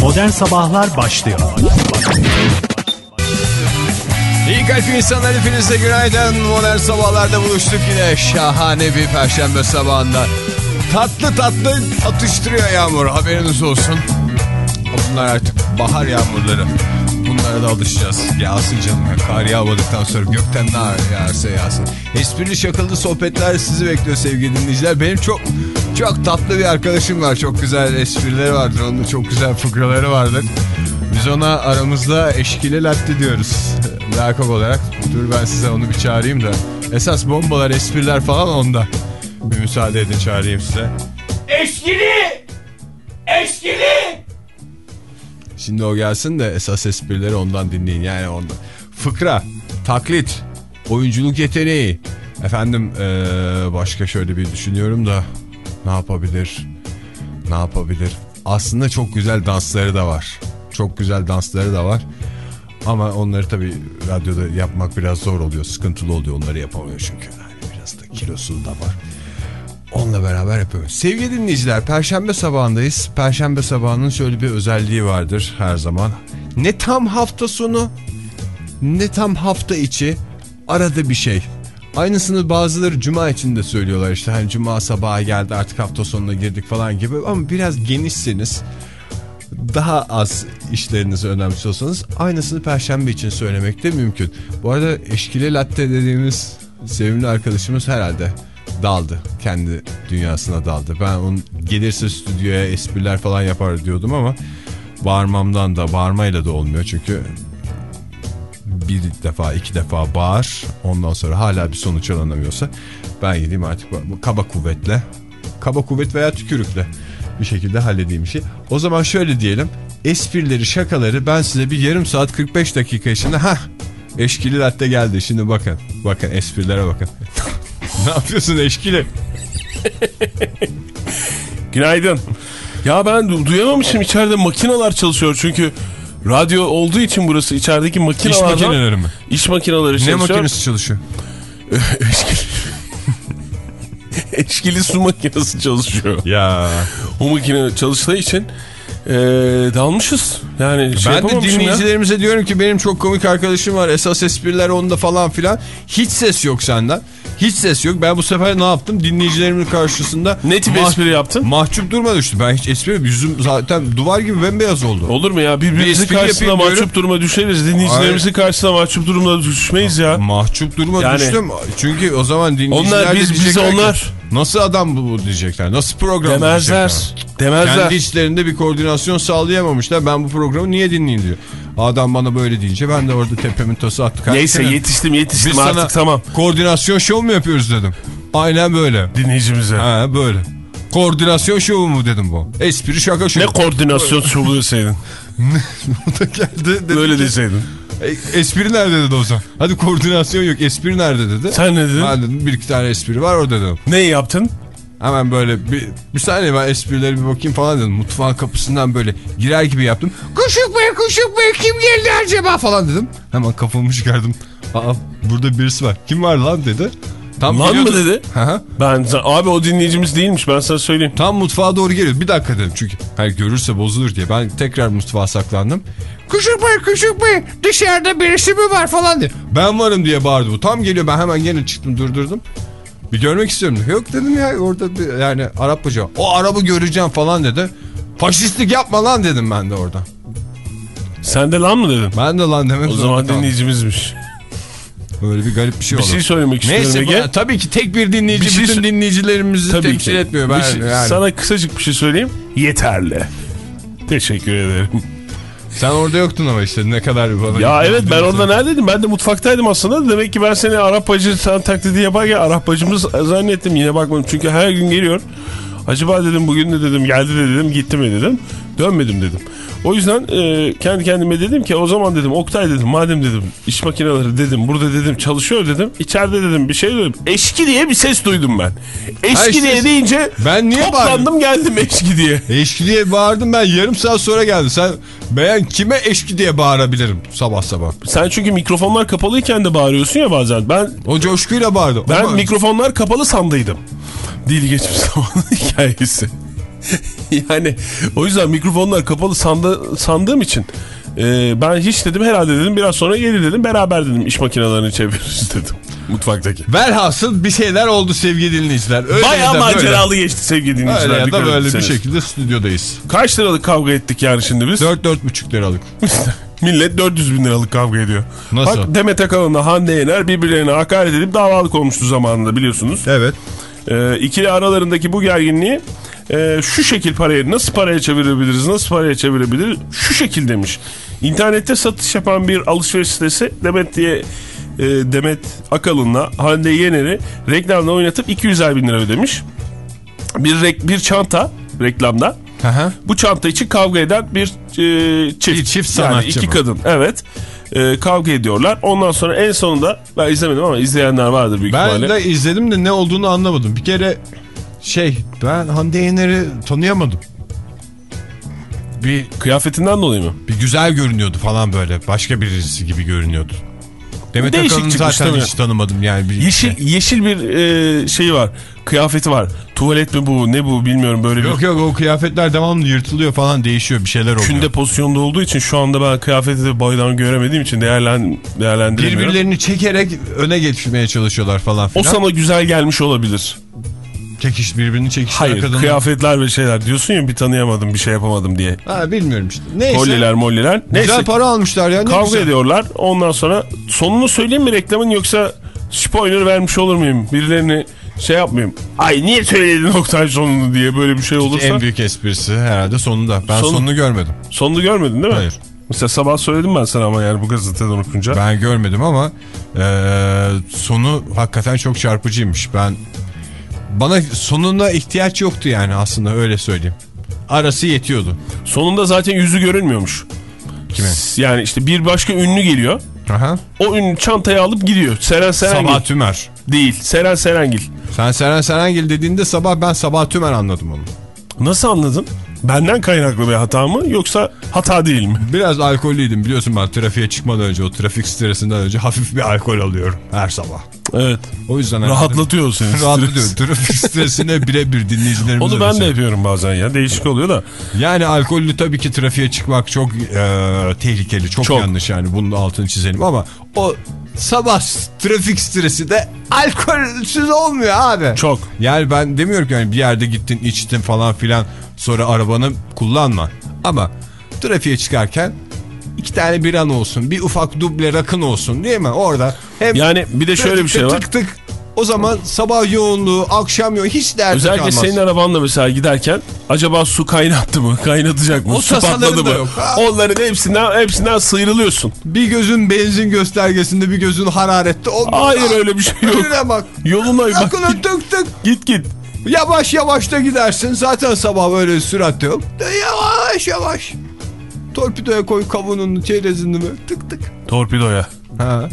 Modern Sabahlar başlıyor. İyi kalp insanlar hepinize günaydın. Modern sabahlarda buluştuk yine şahane bir perşembe sabahında. Tatlı tatlı atıştırıyor yağmur haberiniz olsun. Bunlar artık bahar yağmurları. Bunlara da alışacağız. Yağsın canım ya. Kar yağmadıktan sonra gökten ne yağarsa yağsın. Esprili şakıldı sohbetler sizi bekliyor sevgili dinleyiciler. Benim çok çok tatlı bir arkadaşım var. Çok güzel esprileri vardır. Onun çok güzel fıkraları vardır. Biz ona aramızda eşkili latte diyoruz. Lakap olarak. Dur ben size onu bir çağırayım da. Esas bombalar, espriler falan onda. Bir müsaade edin çağırayım size. Eşkili! Eşkili! Şimdi o gelsin de esas esprileri ondan dinleyin. Yani ondan. Fıkra, taklit, oyunculuk yeteneği. Efendim ee, başka şöyle bir düşünüyorum da ne yapabilir? Ne yapabilir? Aslında çok güzel dansları da var. Çok güzel dansları da var. Ama onları tabii radyoda yapmak biraz zor oluyor. Sıkıntılı oluyor. Onları yapamıyor çünkü. Yani biraz da kilosu da var. Onunla beraber yapıyoruz. Sevgili dinleyiciler Perşembe sabahındayız. Perşembe sabahının şöyle bir özelliği vardır her zaman. Ne tam hafta sonu ne tam hafta içi arada bir şey. Aynısını bazıları cuma için de söylüyorlar işte hani cuma sabahı geldi artık hafta sonuna girdik falan gibi ama biraz genişseniz daha az işlerinizi önemsiyorsanız aynısını perşembe için söylemek de mümkün. Bu arada eşkili latte dediğimiz sevimli arkadaşımız herhalde daldı. Kendi dünyasına daldı. Ben onun gelirse stüdyoya espriler falan yapar diyordum ama bağırmamdan da bağırmayla da olmuyor çünkü bir defa iki defa bağır ondan sonra hala bir sonuç alınamıyorsa ben gideyim artık kaba kuvvetle kaba kuvvet veya tükürükle bir şekilde halledeyim işi. O zaman şöyle diyelim esprileri şakaları ben size bir yarım saat 45 dakika içinde ha eşkili latte geldi şimdi bakın bakın esprilere bakın. ne yapıyorsun eşkili? Günaydın. Ya ben du- duyamamışım içeride makineler çalışıyor çünkü radyo olduğu için burası içerideki İş makinelerden... makineleri mi? İş makineleri Ne çalışıyor. makinesi çalışıyor? Eşkili... Eşkili su makinesi çalışıyor. Ya O makine çalıştığı için eee, dalmışız. Yani şey ben de yapamamışım ya. dinleyicilerimize diyorum ki benim çok komik arkadaşım var. Esas espriler onda falan filan. Hiç ses yok senden. Hiç ses yok. Ben bu sefer ne yaptım? Dinleyicilerimin karşısında Ne tip espri yaptın? Mahcup durma düştü. Ben hiç espri yüzüm zaten duvar gibi bembeyaz oldu. Olur mu ya? Bir Birbirimizin karşısında yapayım mahcup duruma düşeriz. Dinleyicilerimizin karşısında mahcup duruma düşmeyiz ya. Mahcup duruma Yani- düştüm. Çünkü o zaman dinleyiciler Onlar biz, biz diyecekler ki, onlar. Nasıl adam bu, diyecekler. Nasıl program Demezler. diyecekler. Demezler. Kendi içlerinde bir koordinasyon sağlayamamışlar. Ben bu programı niye dinleyeyim diyor. Adam bana böyle deyince ben de orada tepemin tası attık. Neyse Hakikaten. yetiştim yetiştim Biz artık tamam. koordinasyon şov mu yapıyoruz dedim. Aynen böyle. Dinleyicimize. Ha böyle. Koordinasyon şovu mu dedim bu. Espri şaka şovu. Ne koordinasyon şovu deseydin. O da geldi. Dedi Böyle deseydin. "E, espri nerede dedi o zaman. Hadi koordinasyon yok espri nerede dedi. Sen ne dedin? Ben dedim bir iki tane espri var orada dedim. Ne yaptın? Hemen böyle bir, bir saniye ben esprileri bir bakayım falan dedim. Mutfağın kapısından böyle girer gibi yaptım. Kuşuk bey kuşuk bey kim geldi acaba falan dedim. Hemen kafamı çıkardım. Aa burada birisi var. Kim var lan dedi. Tam Lan mı geliyordu. dedi? Hı hı. Ben abi o dinleyicimiz değilmiş ben sana söyleyeyim. Tam mutfağa doğru geliyor. Bir dakika dedim çünkü. Hayır görürse bozulur diye. Ben tekrar mutfağa saklandım. Kuşuk bey kuşuk bey dışarıda birisi mi var falan diye. Ben varım diye bağırdı bu. Tam geliyor ben hemen gene çıktım durdurdum. Bir görmek istiyorum. Yok dedim ya orada bir, yani Arap hoca. O arabı göreceğim falan dedi. Faşistlik yapma lan dedim ben de orada. Sen de lan mı dedin? Ben de lan demek O zaman dinleyicimizmiş. Böyle bir garip bir şey Bir oldu. şey söylemek istiyorum Neyse Ege. bu- tabii ki tek bir dinleyici Bir şey bütün dinleyicilerimizi Tabii temsil ki. etmiyor. Bir Ben, şey- yani. Sana kısacık bir şey söyleyeyim. Yeterli. Teşekkür ederim. Sen orada yoktun ama işte ne kadar bana... Ya evet ben orada neredeydim? Ben de mutfaktaydım aslında. Demek ki ben seni Arap bacı sen taklidi yaparken Arap bacımız zannettim. Yine bakmadım çünkü her gün geliyor. Acaba dedim bugün de dedim geldi de dedim gitti mi dedim. Dönmedim dedim. O yüzden e, kendi kendime dedim ki o zaman dedim Oktay dedim madem dedim iş makineleri dedim burada dedim çalışıyor dedim. içeride dedim bir şey dedim. Eşki diye bir ses duydum ben. Eşki Ha işte- diye deyince Ben niye toplandım geldim eşki diye. Eşki diye bağırdım ben yarım saat sonra geldi. Sen ben kime eşki diye bağırabilirim sabah sabah. Sen çünkü mikrofonlar kapalıyken de bağırıyorsun ya bazen. Ben O coşkuyla bağırdı. ben Ama mikrofonlar kapalı sandıydım. Dil geçmiş zamanın hikayesi. yani o yüzden mikrofonlar kapalı sandı, sandığım için e, ben hiç dedim herhalde dedim biraz sonra gelir dedim beraber dedim iş makinelerini çeviririz dedim mutfaktaki. Velhasıl bir şeyler oldu sevgili dinleyiciler. Öyle Bayağı maceralı böyle. geçti sevgili dinleyiciler. Öyle ya da böyle bir şekilde stüdyodayız. Kaç liralık kavga ettik yani şimdi biz? 4-4,5 liralık. Millet 400 bin liralık kavga ediyor. Nasıl? Bak Demet Akalın'la Hande Yener birbirlerine hakaret edip davalık olmuştu zamanında biliyorsunuz. Evet. Ee, ikili aralarındaki bu gerginliği e, şu şekil paraya nasıl paraya çevirebiliriz nasıl paraya çevirebiliriz şu şekil demiş. İnternette satış yapan bir alışveriş sitesi Demet diye e, Demet Akalın'la Hande Yener'i reklamda oynatıp 200'er bin lira ödemiş. Bir, rek- bir çanta reklamda. Aha. Bu çanta için kavga eden bir e, çift. Bir çift yani sanatçı iki mı? kadın evet. E, kavga ediyorlar. Ondan sonra en sonunda ben izlemedim ama izleyenler vardır büyük Ben ihtimalle. de izledim de ne olduğunu anlamadım. Bir kere şey ben Hande Yener'i tanıyamadım. Bir, Kıyafetinden dolayı mı? bir güzel görünüyordu falan böyle. Başka birisi gibi görünüyordu. Demet Değişik Akalın'ı zaten hiç tanımadım yani. Bir, Yeşil yeşil bir e, şeyi var. Kıyafeti var. Tuvalet mi bu ne bu bilmiyorum böyle Yok bir yok o kıyafetler devamlı yırtılıyor falan değişiyor bir şeyler oluyor. künde pozisyonda olduğu için şu anda ben kıyafeti de boydan göremediğim için değerlen, değerlendiremiyorum. Birbirlerini çekerek öne geçmeye çalışıyorlar falan O filan. sana güzel gelmiş olabilir. Çekiş birbirini çekiştiren Hayır kadınlar. kıyafetler ve şeyler diyorsun ya bir tanıyamadım bir şey yapamadım diye. Ha bilmiyorum işte. Neyse. Kolyeler molleler. Neyse Güzel para almışlar ya. Ne kavga güzel. ediyorlar. Ondan sonra sonunu söyleyeyim mi reklamın yoksa spoiler vermiş olur muyum? Birilerini şey yapmayayım. Ay niye söyledin Oktay sonunu diye böyle bir şey olursa. En büyük esprisi herhalde sonunda. Ben Sonu- sonunu görmedim. Sonunu görmedin değil mi? Hayır. Mesela sabah söyledim ben sana ama yani bu gazeteden okunca. Ben görmedim ama eee, sonu hakikaten çok çarpıcıymış. Ben bana sonuna ihtiyaç yoktu yani aslında öyle söyleyeyim. Arası yetiyordu. Sonunda zaten yüzü görünmüyormuş. Kime? Yani işte bir başka ünlü geliyor. Aha. O ünlü çantayı alıp gidiyor. Seren Serengil. Sabah Tümer. Değil. Seren Serengil. Sen Seren Serengil dediğinde sabah ben Sabah Tümer anladım onu. Nasıl anladın? Benden kaynaklı bir hata mı yoksa hata değil mi? Biraz alkollüydüm biliyorsun ben trafiğe çıkmadan önce o trafik stresinden önce hafif bir alkol alıyorum her sabah. Evet. O yüzden herhalde- Rahatlatıyor seni. Rahatlatıyor. Trafik stresine birebir dinleyicilerimiz Onu ben de yapıyorum bazen ya. Değişik oluyor da. Yani alkollü tabii ki trafiğe çıkmak çok e, tehlikeli, çok, Çok. yanlış yani bunun altını çizelim ama o sabah trafik stresi de alkolsüz olmuyor abi. Çok. Yani ben demiyorum ki hani bir yerde gittin içtin falan filan sonra arabanı kullanma. Ama trafiğe çıkarken iki tane biran olsun bir ufak duble rakın olsun değil mi orada. Hem Yani bir de şöyle bir şey var. Tık tık o zaman sabah yoğunluğu akşam yoğunluğu hiç derdi Özellikle kalmaz. senin arabanla mesela giderken acaba su kaynattı mı? Kaynatacak mı? O su patladı mı? yok. Ha. Onların hepsinden hepsinden sıyrılıyorsun. Bir gözün benzin göstergesinde bir gözün hararette. Olmaz. Hayır öyle bir şey yok. Önüne bak. Yoluna bak. Tık tık. git. git. Yavaş yavaş da gidersin. Zaten sabah böyle sürat yok. Yavaş yavaş. Torpidoya koy kavununu çerezini mi? Tık tık. Torpidoya. Ha.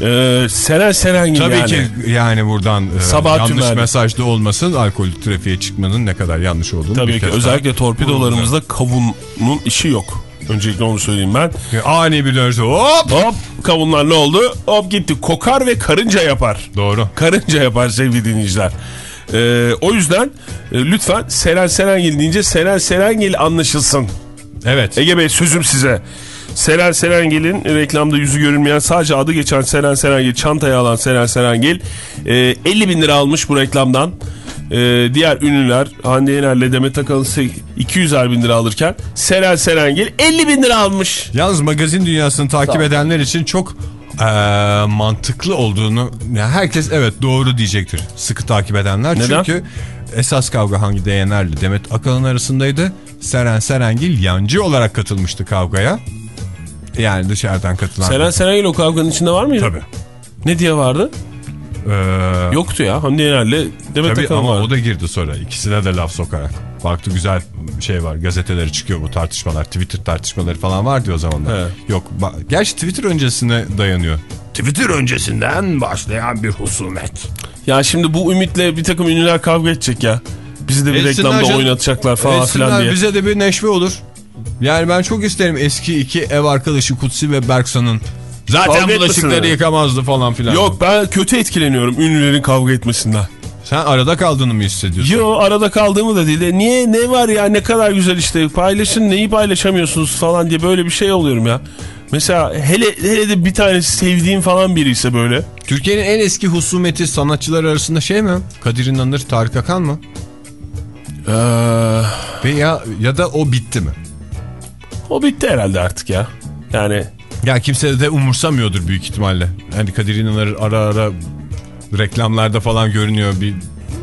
Ee, Seren Serengil Tabii yani. ki yani buradan e, Sabah yanlış tümerli. mesaj da olmasın. Alkol trafiğe çıkmanın ne kadar yanlış olduğunu Tabii bir ki kez özellikle torpidolarımızda kavunun işi yok. Öncelikle onu söyleyeyim ben. daha- Ani bir dönüşte hop. Hop kavunlar ne oldu? Hop gitti. Kokar ve karınca yapar. Doğru. Karınca yapar sevgili dinleyiciler. Ee, o yüzden e, lütfen Seren Serengil deyince Seren Serengil anlaşılsın. Evet. Ege Bey sözüm size. Seren Serengil'in reklamda yüzü görünmeyen sadece adı geçen Seren Serengil çantaya alan Seren Serengil e, 50 bin lira almış bu reklamdan. E, diğer ünlüler Hande Yener'le Demet Akalın 200'er bin lira alırken Seren Serengil 50 bin lira almış. Yalnız magazin dünyasını takip edenler için çok eee, mantıklı olduğunu yani herkes evet doğru diyecektir sıkı takip edenler. Neden? Çünkü esas kavga hangi Yener'le Demet Akalın arasındaydı. Seren Serengil yancı olarak katılmıştı kavgaya. Yani dışarıdan katılan. Seren Serengil o kavganın içinde var mıydı? Tabii. Ne diye vardı? Eee, Yoktu ya. Hande Yener'le Demet Tabii Akalın ama vardı. o da girdi sonra. İkisine de laf sokarak. Farklı güzel şey var. Gazeteleri çıkıyor bu tartışmalar. Twitter tartışmaları falan vardı o zamanlar. Evet. Yok. Gerçi Twitter öncesine dayanıyor. Twitter öncesinden başlayan bir husumet. Ya şimdi bu ümitle bir takım ünlüler kavga edecek ya. Bizi de bir Etsinler reklamda canım. oynatacaklar falan Etsinler, filan diye. Bize de bir neşve olur. Yani ben çok isterim eski iki ev arkadaşı Kutsi ve Berksan'ın zaten Kavga bulaşıkları yıkamazdı falan filan. Yok ben kötü etkileniyorum ünlülerin kavga etmesinden. Sen arada kaldığını mı hissediyorsun? Yo arada kaldığımı da değil de niye ne var ya ne kadar güzel işte paylaşın neyi paylaşamıyorsunuz falan diye böyle bir şey oluyorum ya. Mesela hele hele de bir tanesi sevdiğim falan biri ise böyle. Türkiye'nin en eski husumeti sanatçılar arasında şey mi? Kadir İnanır, Tarık Akan mı? Ee, Ve ya, ya da o bitti mi? o bitti herhalde artık ya. Yani Ya kimse de umursamıyordur büyük ihtimalle. Hani Kadir İnanır ara ara reklamlarda falan görünüyor. Bir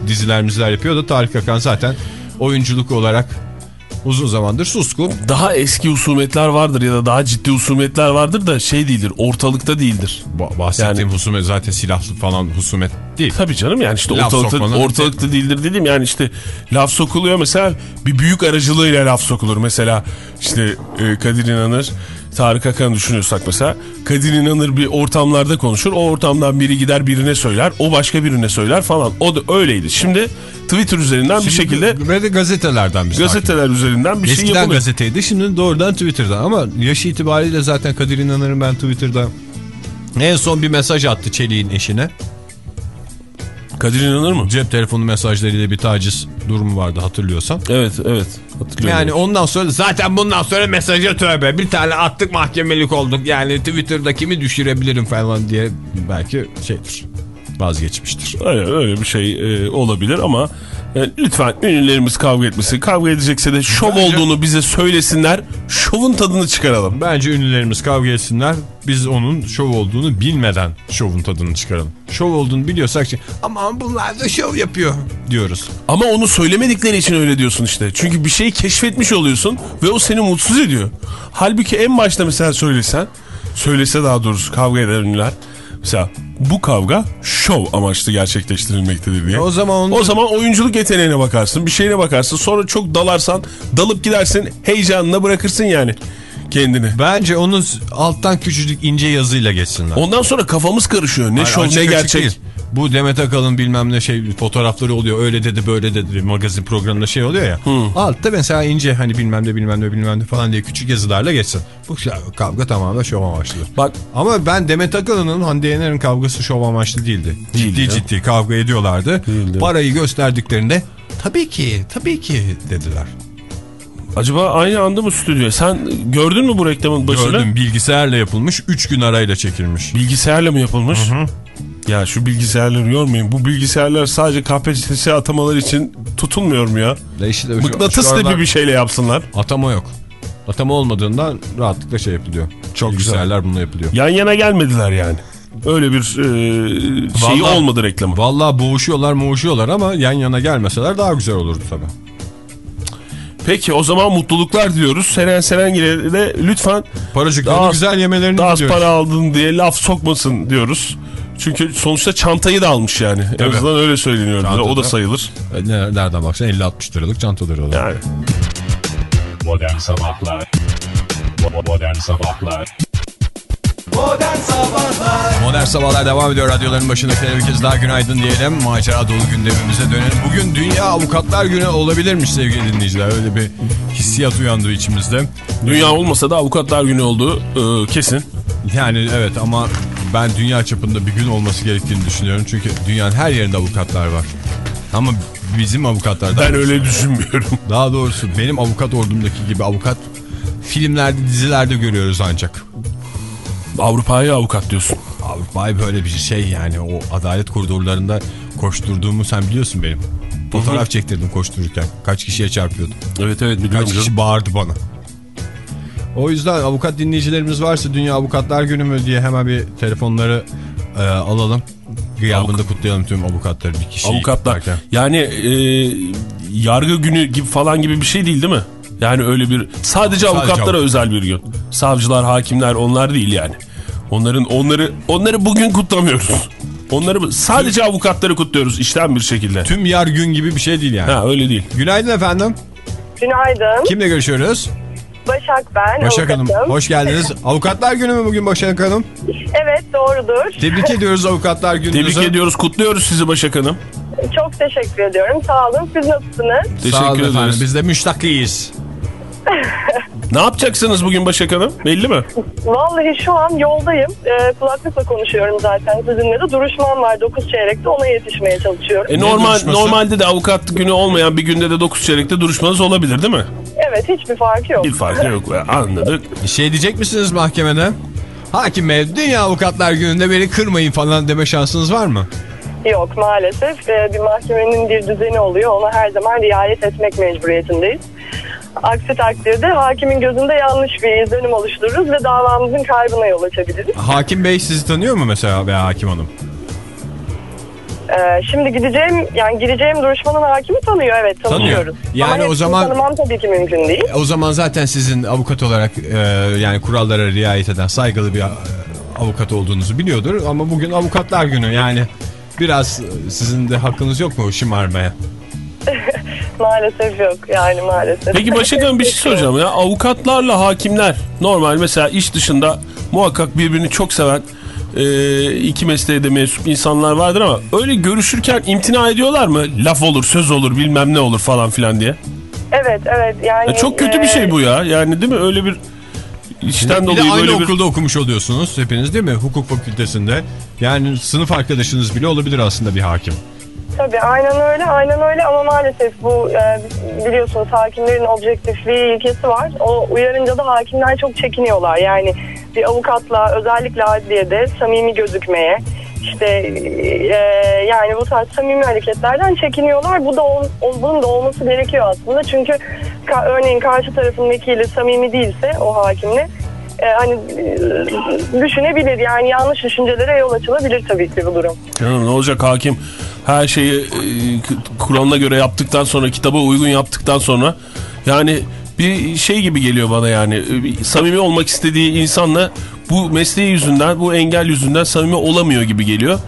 diziler miziler yapıyor da Tarık Akan zaten oyunculuk olarak uzun zamandır suskun. daha eski husumetler vardır ya da daha ciddi husumetler vardır da şey değildir ortalıkta değildir. Ba- bahsettiğim Yani- husumet zaten silahlı falan husumet değil. Tabii canım yani işte Laf ortalıkta, ortalıkta değildir dedim yani işte laf sokuluyor mesela bir büyük aracılığıyla laf sokulur. Mesela işte e, Kadir İnanır Tarık Akan'ı düşünüyorsak mesela Kadir İnanır bir ortamlarda konuşur. O ortamdan biri gider birine söyler. O başka birine söyler falan. O da öyleydi. Şimdi Twitter üzerinden bir şekilde Ve de gazetelerden biz takip gazeteler üzerinden bir şey Eskiden yapılıyor. gazeteydi şimdi doğrudan Twitter'dan ama yaşı itibariyle zaten Kadir İnanır'ın ben Twitter'da en son bir mesaj attı Çelik'in eşine. Kadir İnanır mı? Cep telefonu mesajlarıyla bir taciz durumu vardı hatırlıyorsan. Evet evet. Hatırlıyorum. Yani ondan sonra zaten bundan sonra mesaja tövbe bir tane attık mahkemelik olduk yani Twitter'da kimi düşürebilirim falan diye belki şeydir vazgeçmiştir. Öyle, öyle bir şey e, olabilir ama e, lütfen ünlülerimiz kavga etmesin. Kavga edecekse de şov Bence- olduğunu bize söylesinler. Şovun tadını çıkaralım. Bence ünlülerimiz kavga etsinler. Biz onun şov olduğunu bilmeden şovun tadını çıkaralım. Şov olduğunu biliyorsak şey, aman bunlar da şov yapıyor diyoruz. Ama onu söylemedikleri için öyle diyorsun işte. Çünkü bir şeyi keşfetmiş oluyorsun ve o seni mutsuz ediyor. Halbuki en başta mesela söylesen, söylese daha doğrusu kavga eden ünlüler. Mesela bu kavga şov amaçlı gerçekleştirilmektedir diye. O zaman onu- o zaman oyunculuk yeteneğine bakarsın, bir şeyine bakarsın. Sonra çok dalarsan, dalıp gidersin, heyecanına bırakırsın yani kendini. Bence onu alttan küçücük ince yazıyla geçsinler. Ondan sonra kafamız karışıyor. Ne Hayır, şov ne gerçek. değil. Bu Demet Akalın bilmem ne şey fotoğrafları oluyor. Öyle dedi böyle dedi magazin programında şey oluyor ya. Altta mesela ince hani bilmem ne bilmem ne bilmem ne falan diye küçük yazılarla geçsin. Bu kavga tamamen şov amaçlı. Bak Ama ben Demet Akalın'ın Hande Yener'in kavgası şov amaçlı değildi. Ciddi ya. ciddi kavga ediyorlardı. Değildi. Parayı gösterdiklerinde tabii ki tabii ki dediler. acaba aynı anda mı stüdyo? Sen gördün mü bu reklamın başını? Gördüm bilgisayarla yapılmış 3 gün arayla çekilmiş. Bilgisayarla mı yapılmış? Ya şu bilgisayarları yormayın. Bu bilgisayarlar sadece KPSS atamalar için tutulmuyor mu ya? İşte Mıknatıs tipi bir şeyle yapsınlar. Atama yok. Atama olmadığından rahatlıkla şey yapılıyor. Çok Bilgisayarlar bununla yapılıyor. Yan yana gelmediler yani. Öyle bir e, şeyi Vallahi- olmadı reklamı. Vallahi boğuşuyorlar boğuşuyorlar ama yan yana gelmeseler daha güzel olurdu tabii. Peki o zaman mutluluklar diyoruz. Seren Serengil'e de lütfen Paracıklarını güzel yemelerini daha az para aldın diye laf sokmasın diyoruz. Çünkü sonuçta çantayı da almış yani. En Tabii. azından öyle söyleniyor. Çantada. O da sayılır. E, ne- Nereden baksan 50-60 liralık çantaları oluyor. Yani. Modern Sabahlar Bo- Modern Sabahlar Modern Sabahlar devam ediyor. Radyoların başındakilere bir kez daha günaydın diyelim. Macera dolu gündemimize dönelim. Bugün Dünya Avukatlar Günü olabilirmiş sevgili dinleyiciler. Öyle bir hissiyat uyandı içimizde. Dünya olmasa da avukatlar günü olduğu e, kesin. Yani evet ama ben dünya çapında bir gün olması gerektiğini düşünüyorum. Çünkü dünyanın her yerinde avukatlar var. Ama bizim avukatlar daha Ben öyle düşünmüyorum. Daha doğrusu benim avukat ordumdaki gibi avukat filmlerde dizilerde görüyoruz ancak. Avrupa'ya avukat diyorsun. Avrupa'yı böyle bir şey yani o adalet koridorlarında koşturduğumu sen biliyorsun benim. Fotoğraf çektirdim koştururken. Kaç kişiye çarpıyordum. Evet evet biliyorum. Kaç kişi bağırdı bana. O yüzden avukat dinleyicilerimiz varsa Dünya Avukatlar Günü mü diye hemen bir telefonları e, alalım. Gıyabında kutlayalım tüm avukatları bir kişi. Avukatlar. Yani e, yargı günü gibi falan gibi bir şey değil değil mi? Yani öyle bir sadece, avukatlara avukat. özel bir gün. Savcılar, hakimler onlar değil yani. Onların onları onları bugün kutlamıyoruz. Onları sadece avukatları kutluyoruz işten bir şekilde. Tüm yar gün gibi bir şey değil yani. Ha öyle değil. Günaydın efendim. Günaydın. Kimle görüşüyoruz? Başak ben. Başak Hanım. avukatım. Hoş geldiniz. Avukatlar Günü mü bugün Başak Hanım? Evet doğrudur. Tebrik ediyoruz Avukatlar Günü'nüzü. Tebrik ediyoruz, kutluyoruz sizi Başak Hanım. Çok teşekkür ediyorum. Sağ olun. Siz nasılsınız? Sağ olun Teşekkür efendim. ederiz. Biz de müştaklıyız. Ne yapacaksınız bugün Başak Hanım? Belli mi? Vallahi şu an yoldayım. Ee, kulaklıkla konuşuyorum zaten sizinle de. Duruşmam var 9 çeyrekte ona yetişmeye çalışıyorum. E normal duruşması? normalde de avukat günü olmayan bir günde de 9 çeyrekte duruşmanız olabilir değil mi? Evet hiçbir farkı yok. Bir farkı yok. Anladık. Bir şey diyecek misiniz mahkemede? Hakim Bey Dünya Avukatlar Günü'nde beni kırmayın falan deme şansınız var mı? Yok maalesef. Ee, bir mahkemenin bir düzeni oluyor. Ona her zaman riayet etmek mecburiyetindeyiz. Aksi takdirde hakimin gözünde yanlış bir izlenim oluştururuz ve davamızın kaybına yol açabiliriz. Hakim Bey sizi tanıyor mu mesela veya Hakim Hanım? Ee, şimdi gideceğim yani gireceğim duruşmanın hakimi tanıyor evet tanıyoruz. Yani Ama o zaman- tanımam tabii ki mümkün değil. E, O zaman zaten sizin avukat olarak e, yani kurallara riayet eden saygılı bir e, avukat olduğunuzu biliyordur. Ama bugün Avukatlar Günü yani biraz sizin de hakkınız yok mu şımarmaya? Maalesef yok yani maalesef. Peki Başak Hanım bir şey soracağım ya. Avukatlarla hakimler normal mesela iş dışında muhakkak birbirini çok seven e, iki mesleğe de mensup insanlar vardır ama öyle görüşürken imtina ediyorlar mı? Laf olur, söz olur, bilmem ne olur falan filan diye. Evet evet yani. Ya çok kötü bir e, şey bu ya. Yani değil mi? Öyle bir işten Bir dolayı aynı böyle bir... okulda okumuş oluyorsunuz hepiniz değil mi? Hukuk fakültesinde. Yani sınıf arkadaşınız bile olabilir aslında bir hakim. Tabii aynen öyle aynen öyle ama maalesef bu e, biliyorsunuz hakimlerin objektifliği ilkesi var. O uyarınca da hakimler çok çekiniyorlar. Yani bir avukatla özellikle adliyede samimi gözükmeye işte e, yani bu tarz samimi hareketlerden çekiniyorlar. Bu da ol- bunun da olması gerekiyor aslında. Çünkü ka- örneğin karşı tarafın vekili samimi değilse o hakimle e, hani e, düşünebilir yani yanlış düşüncelere yol açılabilir tabii ki bu durum. Canım ne olacak hakim her şeyi e, Kur'an'a göre yaptıktan sonra kitaba uygun yaptıktan sonra yani bir şey gibi geliyor bana yani samimi olmak istediği insanla bu mesleği yüzünden bu engel yüzünden samimi olamıyor gibi geliyor.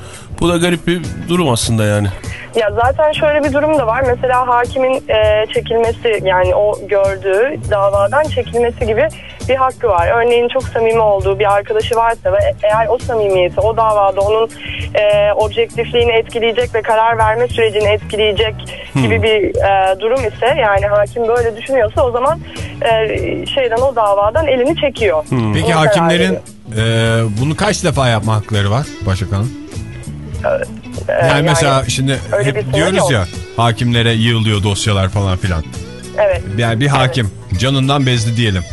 Bu da garip bir durum aslında yani. Ya zaten şöyle bir durum da var. Mesela hakimin e, çekilmesi yani o gördüğü davadan çekilmesi gibi bir hakkı var. Örneğin çok samimi olduğu bir arkadaşı varsa ve eğer o samimiyeti o davada onun e, objektifliğini etkileyecek ve karar verme sürecini etkileyecek gibi bir e, durum ise yani hakim böyle düşünüyorsa o zaman e, şeyden o davadan elini çekiyor. Peki Ona karar hakimlerin e, bunu kaç defa yapma hakları var Başak Hanım? E, Yani mesela şimdi hep diyoruz yok. ya hakimlere yığılıyor dosyalar falan filan. evet. Yani bir hakim canından bezdi diyelim.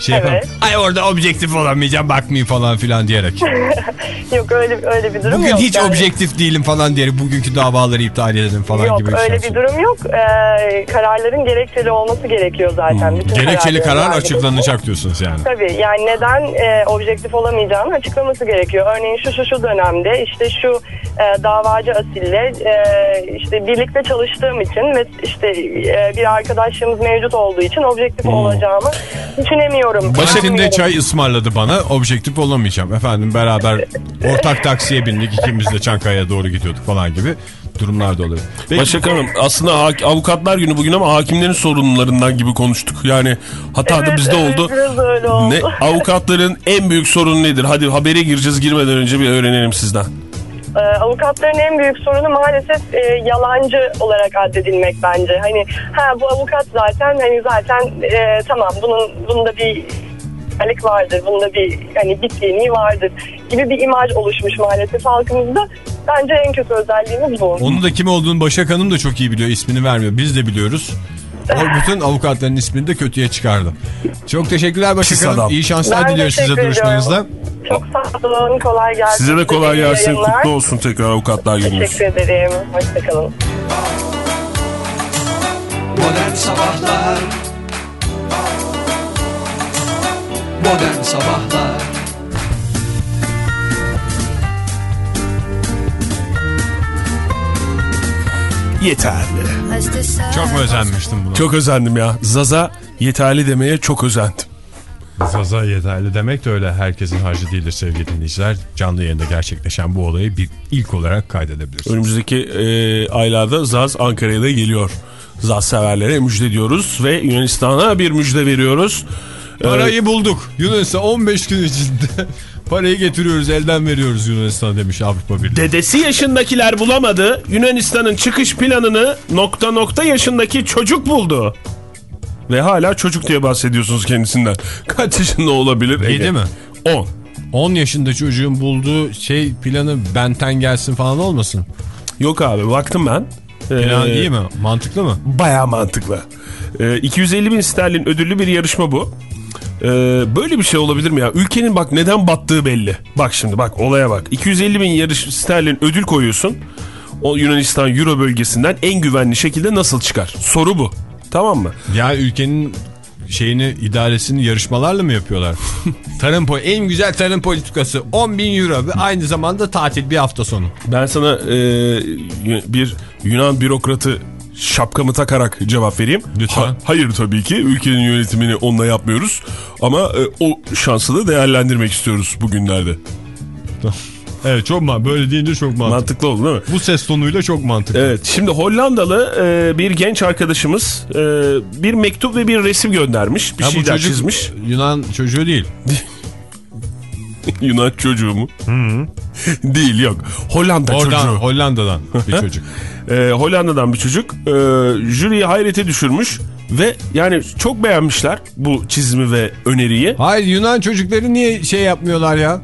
Şey Evet. yapalım. Ay orada objektif olamayacağım bakmayayım falan filan diyerek. Yok öyle öyle bir durum Bugün yok. hiç Yani- objektif değilim falan diyerek bugünkü davaları iptal edelim falan Yok gibi. öyle şey. bir durum yok. Ee, kararların gerekçeli olması gerekiyor zaten. Bütün Hmm. Gerekçeli kararların karar açıklanacak diyorsunuz yani. Tabii yani neden e, objektif olamayacağını açıklaması gerekiyor. Örneğin şu şu şu dönemde işte şu e, davacı Asil'le e, işte birlikte çalıştığım için ve işte e, bir arkadaşlığımız mevcut olduğu için objektif olacağımı düşünemiyorum. Başak'ın de Düşünemiyorum. çay ısmarladı bana. Objektif olamayacağım. Efendim beraber ortak taksiye bindik. ikimiz de Çankaya'ya doğru gidiyorduk falan gibi durumlar da olabilir. Peki, Başak Hanım aslında avukatlar günü bugün ama hakimlerin sorunlarından gibi konuştuk. Yani hata da Evet, bizde evet, oldu. oldu. Ne avukatların en büyük sorunu nedir? Hadi habere gireceğiz girmeden önce bir öğrenelim sizden. Ee, avukatların en büyük sorunu maalesef e, yalancı olarak addedilmek bence. Hani ha bu avukat zaten hani zaten e, tamam bunun bunda bir lik vardır. Bunda bir hani bitkinliği vardır gibi bir imaj oluşmuş maalesef halkımızda. Bence en kötü özelliğimiz bu. Onu da kim olduğunu Başak Hanım da çok iyi biliyor. ismini vermiyor. Biz de biliyoruz. Bütün avukatların ismini de kötüye çıkardı. Çok teşekkürler Başak Pis Hanım. adam. İyi şanslar Ben diliyoruz size duruşmanızda. Çok sağ olun. Kolay gelsin. Size de kolay gelsin. yayınlar. Kutlu olsun tekrar avukatlar gününüz. Teşekkür ederim. Hoşçakalın. Modern Sabahlar Modern Sabahlar Yeterli. Çok mu özenmiştim buna? Çok özendim ya. Zaza yeterli demeye çok özendim. Zaza yeterli demek de öyle herkesin harcı değildir sevgili dinleyiciler. Canlı yayında gerçekleşen bu olayı bir ilk olarak kaydedebilirsiniz. Önümüzdeki e, aylarda Zaz Ankara'ya da geliyor. Zaz severlere müjde diyoruz ve Yunanistan'a bir müjde veriyoruz. Parayı bulduk. Yunanistan 15 gün içinde parayı getiriyoruz elden veriyoruz Yunanistan demiş Avrupa Birliği. Dedesi yaşındakiler bulamadı. Yunanistan'ın çıkış planını nokta nokta yaşındaki çocuk buldu. Ve hala çocuk diye bahsediyorsunuz kendisinden. Kaç yaşında olabilir Ege? Yedi mi? 10. 10 yaşında çocuğun bulduğu şey planı benten gelsin falan olmasın? Yok abi baktım ben. Plan Ee, iyi mi? Mantıklı mı? Baya mantıklı. Ee, 250 bin sterlin ödüllü bir yarışma bu. Ee, böyle bir şey olabilir mi ya? Ülkenin bak neden battığı belli. Bak şimdi bak olaya bak. 250 bin yarış sterlin ödül koyuyorsun. O Yunanistan Euro bölgesinden en güvenli şekilde nasıl çıkar? Soru bu. Tamam mı? Ya ülkenin şeyini idaresini yarışmalarla mı yapıyorlar? tarım en güzel tarım politikası 10 bin euro ve aynı zamanda tatil bir hafta sonu. Ben sana e, bir Yunan bürokratı şapkamı takarak cevap vereyim. Lütfen. hayır tabii ki ülkenin yönetimini onunla yapmıyoruz. Ama e, o şansı da değerlendirmek istiyoruz bugünlerde. Evet çok mantıklı. Böyle deyince çok mantıklı. Mantıklı oldu değil mi? Bu ses tonuyla çok mantıklı. Evet şimdi Hollandalı e, bir genç arkadaşımız e, bir mektup ve bir resim göndermiş. Bir Ha, bu şeyler çocuk çizmiş. Yunan çocuğu değil. Yunan çocuğu mu? Değil yok. Hollanda Oradan çocuğu. Hollanda'dan bir çocuk. E, Hollanda'dan bir çocuk. E, jüriyi hayrete düşürmüş ve yani çok beğenmişler bu çizimi ve öneriyi. Hayır Yunan çocukları niye şey yapmıyorlar ya?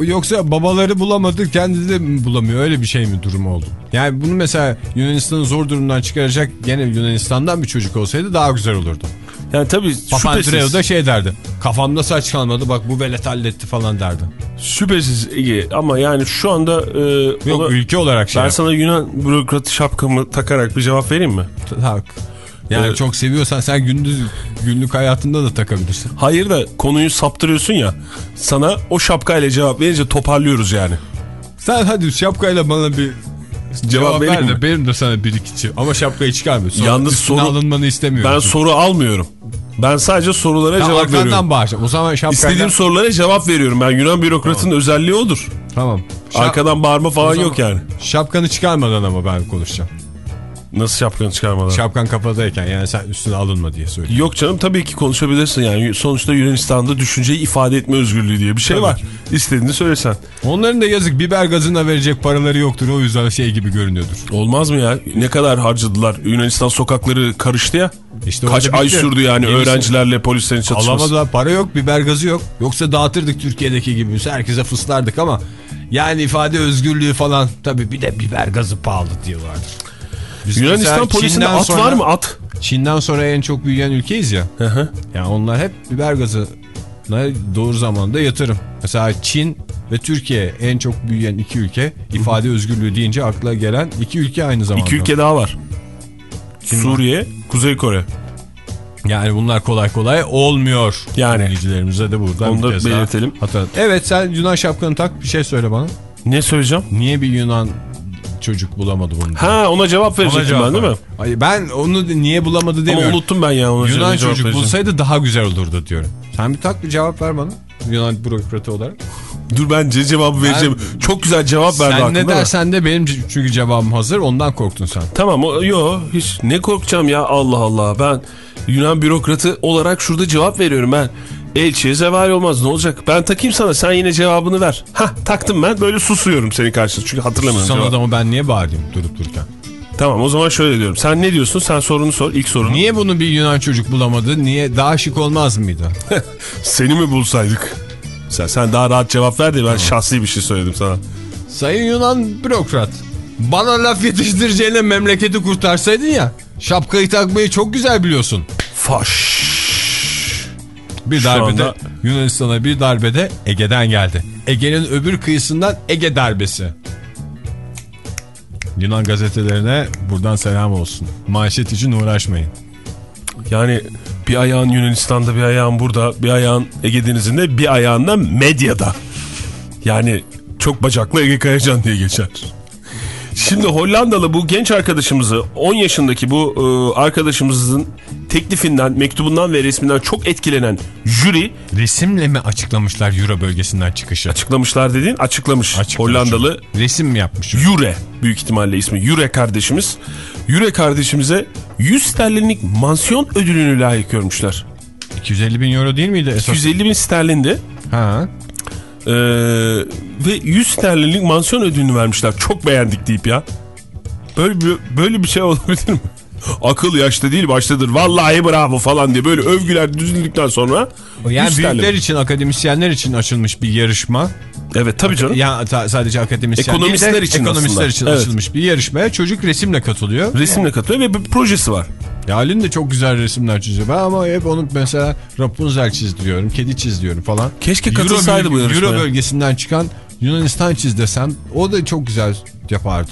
Yoksa babaları bulamadı kendileri mi bulamıyor öyle bir şey mi durum oldu? Yani bunu mesela Yunanistan'ı zor durumdan çıkaracak gene Yunanistan'dan bir çocuk olsaydı daha güzel olurdu. Yani tabii Papandreou da şey derdi. Kafamda saç kalmadı bak bu velet halletti falan derdi. şüphesiz Ege ama yani şu anda e, Yok ona- ülke olarak şey ben yap. sana Yunan bürokratı şapkamı takarak bir cevap vereyim mi? Tak. Yani Evet. çok seviyorsan sen gündüz günlük hayatında da takabilirsin. Hayır da konuyu saptırıyorsun ya. Sana o şapkayla cevap verince toparlıyoruz yani. Sen hadi şapkayla bana bir cevap, ver vereyim de mi? benim de sana bir iki. Ama şapkayı çıkarmıyor. Sonra Yalnız soru- alınmanı istemiyorum. Ben çünkü. soru almıyorum. Ben sadece sorulara Tamam, cevap veriyorum. bağışla. O zaman şapkayla... İstediğim sorulara cevap veriyorum. Ben Yunan bürokratının özelliği odur. Tamam. Şap- Arkadan bağırma falan yok yani. Şapkanı çıkarmadan ama ben konuşacağım. Nasıl şapkanı çıkarmadan? Şapkan kafadayken yani sen üstüne alınma diye söylüyorum. Yok canım tabii ki konuşabilirsin yani. Sonuçta Yunanistan'da düşünceyi ifade etme özgürlüğü diye bir şey Tabii. var. İstediğini söylesen. Onların da yazık biber gazına verecek paraları yoktur. O yüzden şey gibi görünüyordur. Olmaz mı ya? Ne kadar harcadılar? Yunanistan sokakları karıştı ya. İşte Kaç ay bitti. sürdü yani Yenisi- öğrencilerle polislerin çatışması. Alamadılar para yok biber gazı yok. Yoksa dağıtırdık Türkiye'deki gibi. Herkese fıslardık ama yani ifade özgürlüğü falan tabii bir de biber gazı pahalı diyorlardır. Biz Yunanistan polisinde Çin'den at sonra- var mı at? Çin'den sonra en çok büyüyen ülkeyiz ya. Hı hı. Yani onlar hep biber gazı doğru zamanda yatırım. Mesela Çin ve Türkiye en çok büyüyen iki ülke ifade özgürlüğü deyince akla gelen iki ülke aynı zamanda. İki ülke daha var. Suriye, Kuzey Kore. Yani bunlar kolay kolay olmuyor. Yani. Dinleyicilerimize de buradan Onu da belirtelim. hatırlat- Evet sen Yunan şapkanı tak bir şey söyle bana. Ne söyleyeceğim? Niye bir Yunan çocuk bulamadı bunu? Ha ona cevap Ona verecektim cevap ben değil mi? Hayır, ben onu niye bulamadı Ama demiyorum. unuttum ben ya ona Yunan cevap çocuk bulsaydı daha güzel olurdu diyorum. Sen bir tak bir cevap ver bana. Yunan bürokratı olarak. Dur bence cevabı vereceğim. Çok güzel cevap verdi Sen ne dersen de benim çünkü cevabım hazır ondan korktun sen. Tamam o, yo hiç ne korkacağım ya Allah Allah ben Yunan bürokratı olarak şurada cevap veriyorum ben. Elçiye zeval olmaz ne olacak? Ben takayım sana sen yine cevabını ver. Hah taktım ben böyle susuyorum senin karşısında çünkü hatırlamıyorum. Sana cevabı. adamı ben niye bağırayım durup dururken? Tamam o zaman şöyle diyorum. Sen ne diyorsun? Sen sorunu sor ilk sorunu. Niye bunu bir Yunan çocuk bulamadı? Niye daha şık olmaz mıydı? Seni mi bulsaydık? Sen, sen daha rahat cevap ver de ben şahsi bir şey söyledim sana. Sayın Yunan bürokrat. Bana laf yetiştireceğine memleketi kurtarsaydın ya. Şapkayı takmayı çok güzel biliyorsun. Faş. Bir darbede anda- Yunanistan'a bir darbede Ege'den geldi. Ege'nin öbür kıyısından Ege darbesi. Yunan gazetelerine buradan selam olsun. Manşet için uğraşmayın. Yani bir ayağın Yunanistan'da bir ayağın burada bir ayağın Ege Denizi'nde bir ayağın da medyada. Yani çok bacaklı Ege Kayacan diye geçer. Şimdi Hollandalı bu genç arkadaşımızı 10 yaşındaki bu e, arkadaşımızın teklifinden, mektubundan ve resminden çok etkilenen jüri Resimle mi açıklamışlar Euro bölgesinden çıkışı? açıklamışlar dediğin açıklamış. Açıklamış. Hollandalı Resim mi yapmış? Jure büyük ihtimalle ismi Jure kardeşimiz. Jure kardeşimize 100 sterlinlik mansiyon ödülünü layık görmüşler. 250 bin euro değil miydi esas? 250 bin sterlindi. Ha. Ee, ve 100 sterlinlik mansiyon ödülünü vermişler. Çok beğendik deyip ya. Böyle bir, böyle bir şey olabilir mi? Akıl yaşta değil baştadır. Vallahi bravo falan diye böyle övgüler düzüldükten sonra. Yani büyükler için, akademisyenler için açılmış bir yarışma. Evet tabii canım. Ya sadece akademisyen Ekonomistler değil de için ekonomistler aslında. için Evet. açılmış bir yarışmaya çocuk resimle katılıyor. Resimle katılıyor ve bir projesi var. Ya Halin de çok güzel resimler çiziyor. Ben ama hep onu mesela Rapunzel çizdiriyorum, kedi çizdiriyorum falan. Keşke Euro katılsaydı bu bölge- yarışmaya. Euro bölgesinden çıkan Yunanistan çiz desem o da çok güzel yapardı.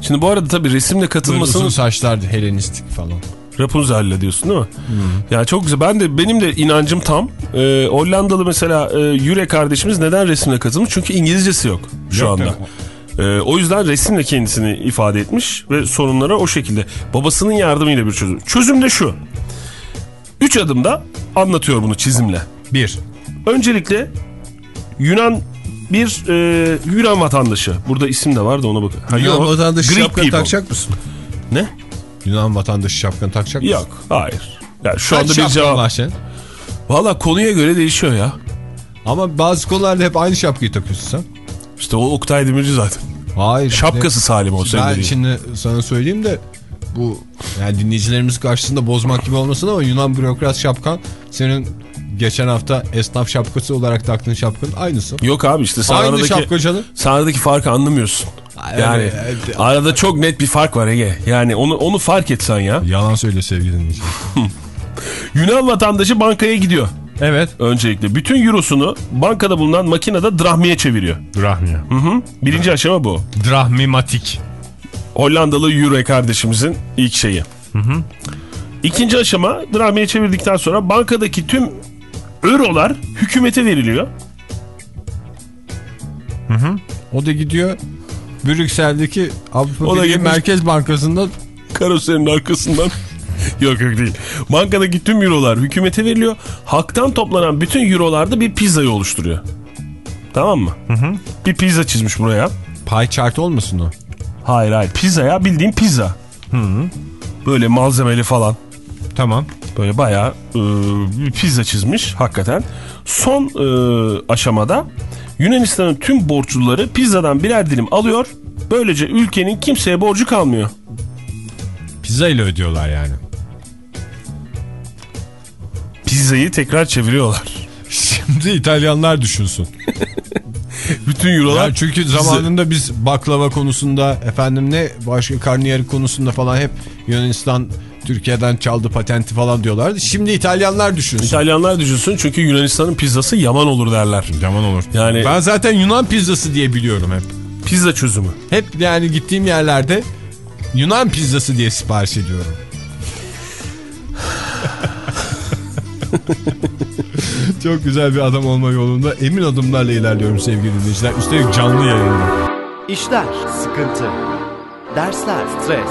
Şimdi bu arada tabii resimle Böyle katılmasının uzun saçlar Helenistik falan. Rapunzel'le diyorsun değil mi? Hmm. Ya çok güzel. Ben de benim de inancım tam. Ee, Hollandalı mesela e, Yüre kardeşimiz neden resimle katılmış? Çünkü İngilizcesi yok şu Yok, anda. Ee, o yüzden resimle kendisini ifade etmiş ve sorunlara o şekilde babasının yardımıyla bir çözüm. Çözüm de şu. Üç adımda anlatıyor bunu çizimle. Bir. Öncelikle Yunan bir e, Yunan vatandaşı. Burada isim de var da ona bak. Ha, Yunan yok. vatandaşı Greek şapkanı people. takacak mısın? Ne? Yunan vatandaşı şapkanı takacak mısın? Yok. Hayır. Yani şu Kaç anda bir cevap. var senin? Valla konuya göre değişiyor ya. Ama bazı konularda hep aynı şapkayı takıyorsun sen. İşte o Oktay Demirci zaten. Hayır. Şapkası Salim o senin Ben dediğin. şimdi sana söyleyeyim de bu yani dinleyicilerimiz karşısında bozmak gibi olmasın ama Yunan bürokrat şapkan senin geçen hafta esnaf şapkası olarak taktığın şapkanın aynısı. Yok abi işte sen Aynı aradaki, sen aradaki farkı anlamıyorsun. Yani evet. arada çok net bir fark var Ege. Yani onu onu fark etsen ya. Yalan söyle sevgili dinleyiciler. Yunan vatandaşı bankaya gidiyor. Evet. Öncelikle bütün eurosunu bankada bulunan makinede drahmiye çeviriyor. Drahmi. Hı hı. Birinci aşama bu. Drahmimatik. Hollandalı euro kardeşimizin ilk şeyi. İkinci aşama drahmiye çevirdikten sonra bankadaki tüm eurolar hükümete veriliyor. O da gidiyor Brüksel'deki Avrupa Birliği Merkez Bankası'nda karoserinin arkasından. yok yok değil. Bankadaki tüm eurolar hükümete veriliyor. Halktan toplanan bütün eurolar da bir pizzayı oluşturuyor. Tamam mı? Bir pizza çizmiş buraya. pie chart olmasın o? Hayır hayır pizza ya bildiğin pizza. Böyle malzemeli falan. Tamam. Böyle bayağı e, bir pizza çizmiş hakikaten. Son e, aşamada Yunanistan'ın tüm borçluları pizzadan birer dilim alıyor. Böylece ülkenin kimseye borcu kalmıyor. Pizza ile ödüyorlar yani. Pizzayı tekrar çeviriyorlar. Şimdi İtalyanlar düşünsün. Bütün eurolar Yani çünkü zamanında biz baklava konusunda efendim ne başka karnıyarık konusunda falan hep Yunanistan Türkiye'den çaldı patenti falan diyorlardı. Şimdi İtalyanlar düşünsün. İtalyanlar düşünsün çünkü Yunanistan'ın pizzası yaman olur derler. Yaman olur. Yani- ben zaten Yunan pizzası diye biliyorum hep. Pizza çözümü. Hep yani gittiğim yerlerde Yunan pizzası diye sipariş ediyorum. Çok güzel bir adam olma yolunda emin adımlarla ilerliyorum sevgili dinleyiciler. Üstelik canlı yayında. İşler, sıkıntı, dersler, stres,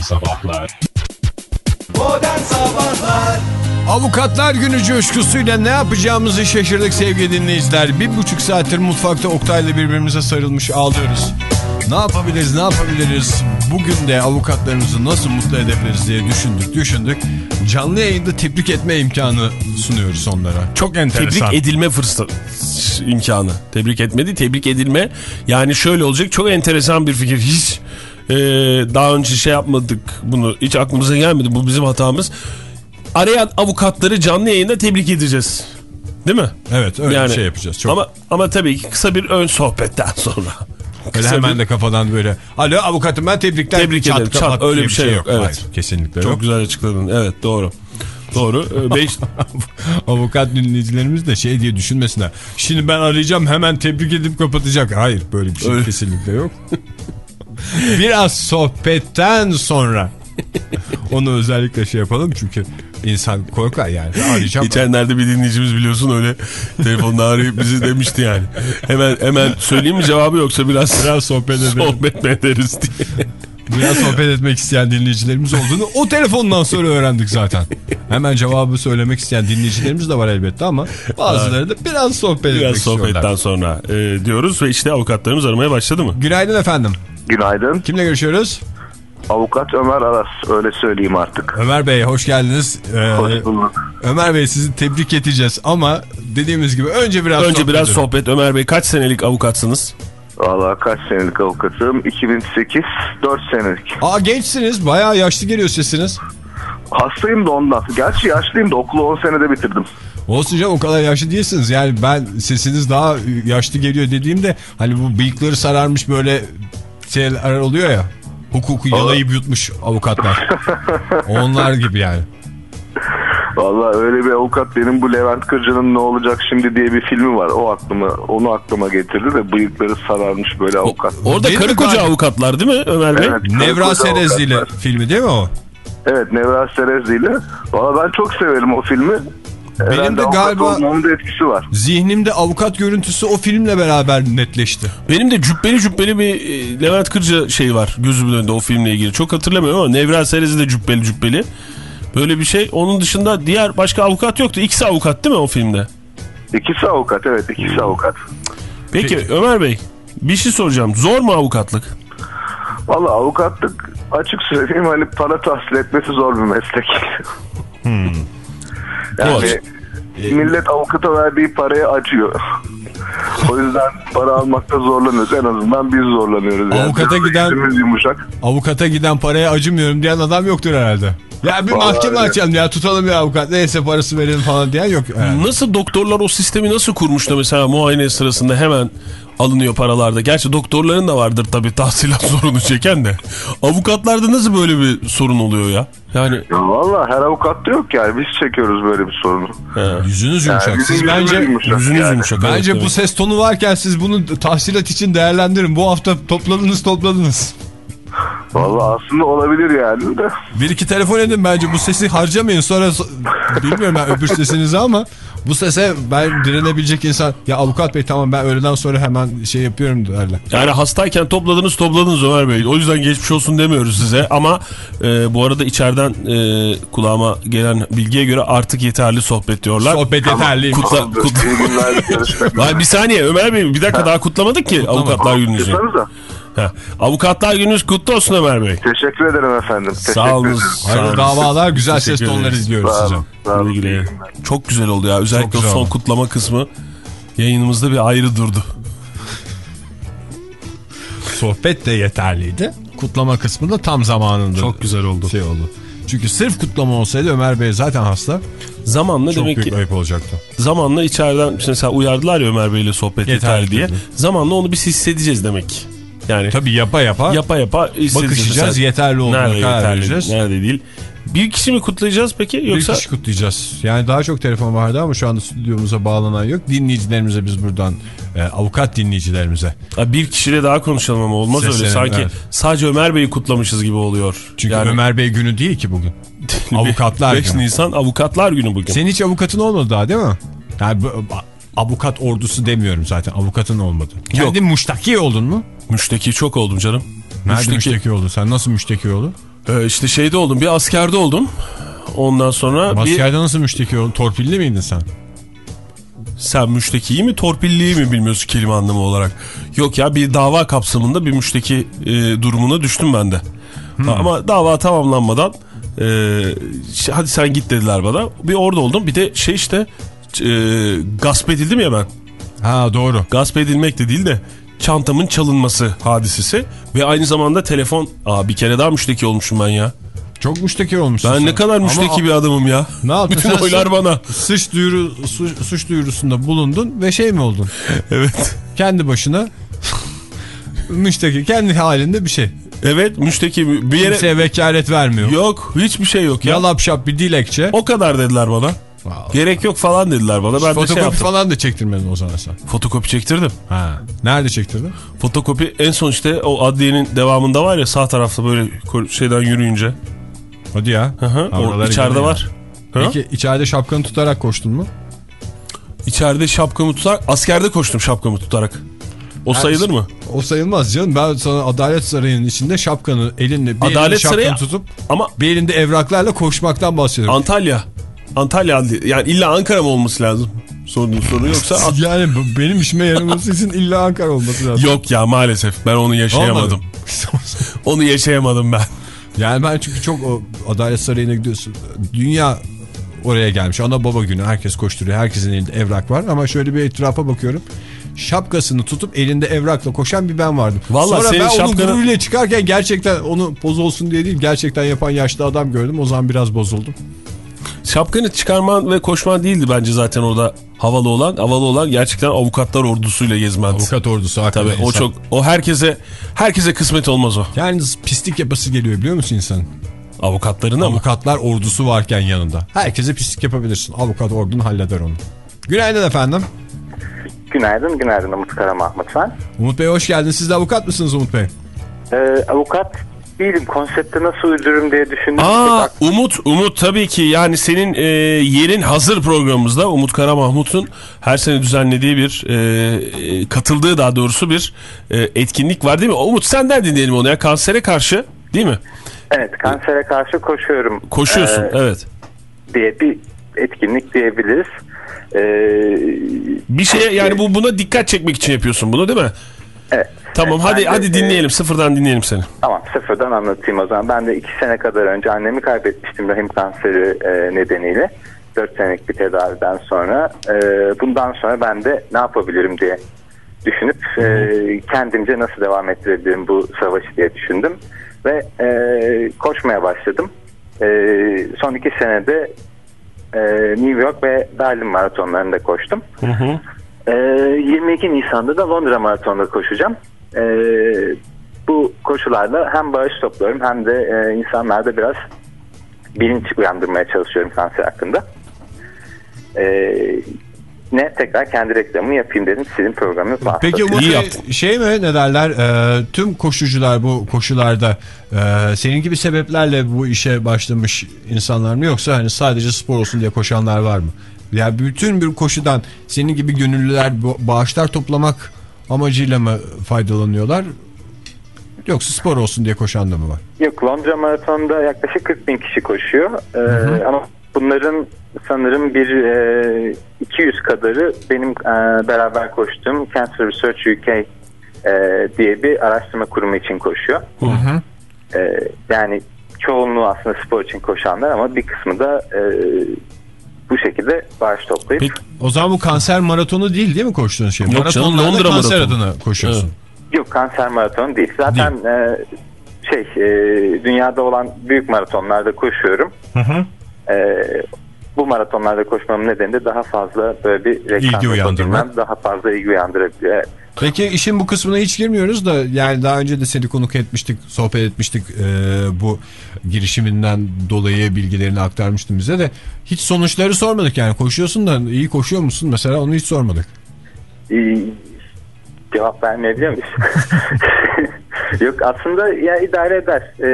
Modern Sabahlar Modern Sabahlar Avukatlar günü coşkusuyla ne yapacağımızı şaşırdık sevgili dinleyiciler. Bir buçuk saattir mutfakta Oktay'la birbirimize sarılmış ağlıyoruz. Ne yapabiliriz ne yapabiliriz bugün de avukatlarımızı nasıl mutlu edebiliriz diye düşündük düşündük. Canlı yayında tebrik etme imkanı sunuyoruz onlara. Çok enteresan. Tebrik edilme fırsatı imkanı. Tebrik etmedi, tebrik edilme. Yani şöyle olacak çok enteresan bir fikir. Hiç e, daha önce şey yapmadık bunu. Hiç aklımıza gelmedi. Bu bizim hatamız. Arayan avukatları canlı yayında tebrik edeceğiz. Değil mi? Evet öyle bir şey yapacağız. Çok. Ama ama tabii ki kısa bir ön sohbetten sonra. Öyle hemen bir- de kafadan böyle. Alo avukatım ben tebrikler. Tebrik Çat ederim. Çat, kapat öyle bir şey yok. Evet. Hayır, kesinlikle Çok yok. güzel açıkladın. Evet doğru. Doğru. Ee, Beş, Avukat dinleyicilerimiz de şey diye düşünmesinler. Şimdi ben arayacağım hemen tebrik edip kapatacak. Hayır böyle bir şey Öyle. kesinlikle yok. Biraz sohbetten sonra onu özellikle şey yapalım çünkü insan korkar yani. Arayacağım. Geçenlerde bir dinleyicimiz biliyorsun öyle telefonla arayıp bizi demişti yani. Hemen hemen söyleyeyim mi cevabı yoksa biraz, Biraz sohbet edelim. sohbet ederiz diye. Biraz sohbet etmek isteyen dinleyicilerimiz olduğunu o telefondan sonra öğrendik zaten. Hemen cevabı söylemek isteyen dinleyicilerimiz de var elbette ama bazıları da biraz sohbet etmek Biraz istiyorlar. sohbetten sonra e, diyoruz ve işte avukatlarımız aramaya başladı mı? Günaydın efendim. Günaydın. Kimle görüşüyoruz? Avukat Ömer Aras. Öyle söyleyeyim artık. Ömer Bey hoş geldiniz. Ee, Hoş bulduk. Ömer Bey sizi tebrik edeceğiz ama dediğimiz gibi önce biraz Önce sohbet biraz edelim. sohbet. Ömer Bey kaç senelik avukatsınız? Valla kaç senelik avukatım? 2008, 4 senelik. Aa gençsiniz bayağı yaşlı geliyor sesiniz. Hastayım da ondan. Gerçi yaşlıyım da okulu 10 senede bitirdim. Olsun canım o kadar yaşlı değilsiniz. Yani ben sesiniz daha yaşlı geliyor dediğimde hani bu bıyıkları sararmış böyle şeyler oluyor ya. Hukuku yalayıp yutmuş avukatlar. Onlar gibi yani. Valla öyle bir avukat benim bu Levent Kırca'nın Ne Olacak Şimdi diye bir filmi var. O aklıma onu aklıma getirdi de bıyıkları sararmış böyle avukat. Orada Değil karı koca avukatlar değil mi Ömer Bey? Evet, Nevra Serezli ile filmi değil mi o? Evet Nevra Serezli ile. Valla ben çok severim o filmi. Herhalde de avukat galiba- da etkisi var. Zihnimde avukat görüntüsü o filmle beraber netleşti. Benim de cübbeli cübbeli bir e, Levent Kırca şey var gözümün önünde o filmle ilgili. Çok hatırlamıyorum ama Nevra Serez'i de cübbeli cübbeli. Böyle bir şey. Onun dışında diğer başka avukat yoktu. İkisi avukat değil mi o filmde? İkisi avukat evet ikisi avukat. Peki, Ömer Bey bir şey soracağım. Zor mu avukatlık? Valla avukatlık açık söyleyeyim hani para tahsil etmesi zor bir meslek. Yani millet avukata verdiği paraya acıyor. o yüzden para almakta zorlanıyoruz. En azından biz zorlanıyoruz. Yani Avukata giden- yumuşak. Avukata giden paraya acımıyorum diyen adam yoktur herhalde. Ya bir Vallahi mahkeme öyle. açalım ya tutalım bir avukat neyse parası verelim falan diyen yok. Yani. Nasıl doktorlar o sistemi nasıl kurmuş da mesela muayene sırasında hemen alınıyor paralarda. Gerçi doktorların da vardır tabii tahsilat sorunu çeken de. Avukatlarda nasıl böyle bir sorun oluyor ya? Yani Ya valla her avukatta yok yani. Biz çekiyoruz böyle bir sorunu. Yüzünüz Yani yumuşak. bizim Siz bence yumuşak yüzünüz yani. yumuşak. evet, bence evet. bu ses tonu varken siz bunu tahsilat için değerlendirin. Bu hafta topladınız topladınız. Valla aslında olabilir yani de. Bir iki telefon edin bence bu sesi harcamayın sonra so- bilmiyorum ben öbür sesinizi ama bu sese ben direnebilecek insan ya avukat bey tamam ben öğleden sonra hemen şey yapıyorum derler. Yani hastayken topladınız topladınız Ömer Bey. O yüzden geçmiş olsun demiyoruz size. Ama e, bu arada içeriden e, kulağıma gelen bilgiye göre artık yeterli sohbet diyorlar. Sohbet yeterliymiş. Kutla, kutla. Bir saniye Ömer Bey bir dakika daha kutlamadık ki avukatlar gününüzü. Kutlarsanıza. Avukatlar gününüz kutlu olsun Ömer Bey. Teşekkür ederim efendim. Teşekkür Sağ olun. Hayırlı davalar güzel ses tonları izliyoruz Sağ. Sağ olun. Çok güzel oldu ya. Özellikle son oldu. kutlama kısmı yayınımızda bir ayrı durdu. Sohbet de yeterliydi. Kutlama kısmı da tam zamanında. Çok güzel oldu. Şey oldu. Çünkü sırf kutlama olsaydı Ömer Bey zaten hasta. Zamanla Çok demek büyük ki ayıp olacaktı. zamanla içeriden mesela uyardılar ya Ömer Bey'le sohbet Yeterli yeter diye. dedi. Zamanla onu biz hissedeceğiz demek ki. Yani Tabii yapa yapa yapa yapa bakışacağız yeterli olduğuna Nerede yeterli, nerede değil. Bir kişi mi kutlayacağız peki Bir yoksa kişi kutlayacağız. Yani daha çok telefon vardı ama şu anda stüdyomuza bağlanan yok. Dinleyicilerimize biz buradan e, avukat dinleyicilerimize. Ha, bir kişiyle daha konuşalım ama olmaz öyle. Seslenelim, Sanki evet. sadece Ömer Bey'i kutlamışız gibi oluyor. Çünkü Yani Ömer Bey günü değil ki bugün. Avukatlar 5 günü. Nisan Avukatlar Günü bugün. Senin hiç avukatın olmadı daha değil mi? Yani avukat ordusu demiyorum zaten. Avukatın olmadı. Kendin müştaki oldun mu? Müşteki çok oldum canım. Nerede müşteki, oldun? Sen nasıl müşteki oldun? Ee, işte şeyde oldum bir askerde oldum. Ondan sonra bir, Askerde nasıl müşteki oldun? Torpilli miydin sen? sen müştekiyi mi torpilliyi mi bilmiyorsun kelime anlamı olarak. Yok ya bir dava kapsamında bir müşteki e, durumuna düştüm ben de. Ha, Ama dava tamamlanmadan e, hadi sen git dediler bana. Bir orada oldum bir de şey işte e, gasp edildim ya ben. Ha doğru. Gasp edilmek de değil de çantamın çalınması hadisesi ve aynı zamanda telefon. Aa bir kere daha müşteki olmuşum ben ya. Çok müşteki olmuşsun Ben sen. ne kadar Ama müşteki bir adamım ya. Ne yaptın Bütün sen? oylar bana. Suç, duyuru, suç, suç duyurusunda bulundun ve şey mi oldun? Evet. Kendi başına müşteki kendi halinde bir şey. Evet müşteki bir yere... Kimseye vekalet vermiyor. Yok hiçbir şey yok ya. Yalap şap bir dilekçe. O kadar dediler bana. Gerek yok falan dediler bana. Ben de şey Fotokopi yaptım. falan da çektirmedin o zaman sen. Fotokopi çektirdim. Ha. Nerede çektirdin? Fotokopi en son işte o adliyenin devamında var ya sağ tarafta böyle şeyden yürüyünce. Hadi ya. Hı hı, o içeride var. Ha? Peki içeride şapkanı tutarak koştun mu? İçeride şapkamı tutarak askerde koştum şapkamı tutarak. O sayılır mı? O sayılmaz canım. Ben sana Adalet Sarayı'nın içinde şapkanı elinle bir elinde Adalet şapkanı Sarayı tutup ama bir elinde evraklarla koşmaktan bahsediyorum. Antalya. Antalya yani illa Ankara mı olması lazım? Sorduğun soru yoksa yani benim işime yaraması için illa Ankara olması lazım. yok ya maalesef ben onu yaşayamadım. Onu yaşayamadım ben. Yani ben çünkü çok o Adalet Sarayı'na gidiyorsun. Dünya oraya gelmiş. Ana baba günü herkes koşturuyor. Herkesin elinde evrak var ama şöyle bir etrafa bakıyorum. Şapkasını tutup elinde evrakla koşan bir ben vardım. Vallahi Sonra ben onun şapkanı- gururuyla çıkarken gerçekten onu poz olsun diye değil gerçekten yapan yaşlı adam gördüm. O zaman biraz bozuldum. Şapkanı çıkarman ve koşman değildi bence zaten orada havalı olan. Havalı olan gerçekten avukatlar ordusuyla gezmendi. Avukat ordusu Tabii hakikaten o insan. çok o herkese herkese kısmet olmaz o. Yani pislik yapası geliyor biliyor musun insanın? Avukatlarına mı? Avukatlar ordusu varken yanında. Herkese pislik yapabilirsin. Avukat ordun halleder onu. Günaydın efendim. Günaydın, günaydın Umut Kara Mahmut ben. Umut Bey hoş geldiniz. Siz de avukat mısınız Umut Bey? Ee, avukat değilim, konsepte nasıl uydururum diye düşündüm. Aa Umut Umut tabii ki yani senin e, yerin hazır programımızda Umut Kara Mahmut'un her sene düzenlediği bir e, e, katıldığı daha doğrusu bir e, etkinlik var değil mi? Umut senden dinleyelim onu ya kansere karşı değil mi? Evet, kansere karşı koşuyorum. Koşuyorsun ee, evet. diye bir etkinlik diyebiliriz. Ee, Bir şeye yani bu buna dikkat çekmek için yapıyorsun bunu değil mi? Evet. Tamam hadi de, hadi dinleyelim e, sıfırdan dinleyelim seni. Tamam, sıfırdan anlatayım o zaman. Ben de iki sene kadar önce annemi kaybetmiştim rahim kanseri e, nedeniyle. Dört senelik bir tedaviden sonra. E, bundan sonra ben de ne yapabilirim diye düşünüp e, kendimce nasıl devam ettirebilirim bu savaşı diye düşündüm. Ve e, koşmaya başladım. E, son iki senede e, New York ve Berlin maratonlarında koştum. E, 22 Nisan'da da Londra maratonunda koşacağım. E, bu koşularla hem bağış topluyorum hem de e, insanlarda biraz bilinç uyandırmaya çalışıyorum kanser hakkında. E, ne tekrar kendi reklamımı yapayım dedim sizin programınız var. Peki Umut İyi yaptın. şey mi ne derler e, tüm koşucular bu koşularda e, senin gibi sebeplerle bu işe başlamış insanlar mı yoksa hani sadece spor olsun diye koşanlar var mı? Yani bütün bir koşudan senin gibi gönüllüler bağışlar toplamak amacıyla mı faydalanıyorlar? Yoksa spor olsun diye koşan da mı var? Yok Londra Maratonu'nda yaklaşık 40 bin kişi koşuyor. Ee, ama bunların sanırım bir e, 200 kadarı benim e, beraber koştuğum Cancer Research UK e, diye bir araştırma kurumu için koşuyor. E, yani çoğunluğu aslında spor için koşanlar ama bir kısmı da e, bu şekilde bağış toplayıp Peki, O zaman bu kanser maratonu değil değil mi koştuğun şey? Yok canım, Londra kanser maratonu. adına koşuyorsun. Yok kanser maratonu değil. Zaten e, şey e, dünyada olan büyük maratonlarda koşuyorum. E, bu maratonlarda koşmamın nedeni de daha fazla böyle bir reklam İlgi uyandırmak. yapabilmem, daha fazla ilgi uyandırabiliyor. Peki işin bu kısmına hiç girmiyoruz da yani daha önce de seni konuk etmiştik, sohbet etmiştik Ee, bu girişiminden dolayı bilgilerini aktarmıştın bize de hiç sonuçları sormadık yani koşuyorsun da iyi koşuyor musun mesela onu hiç sormadık. E, cevap vermeyebiliyor muyuz? Yok aslında ya idare eder. E,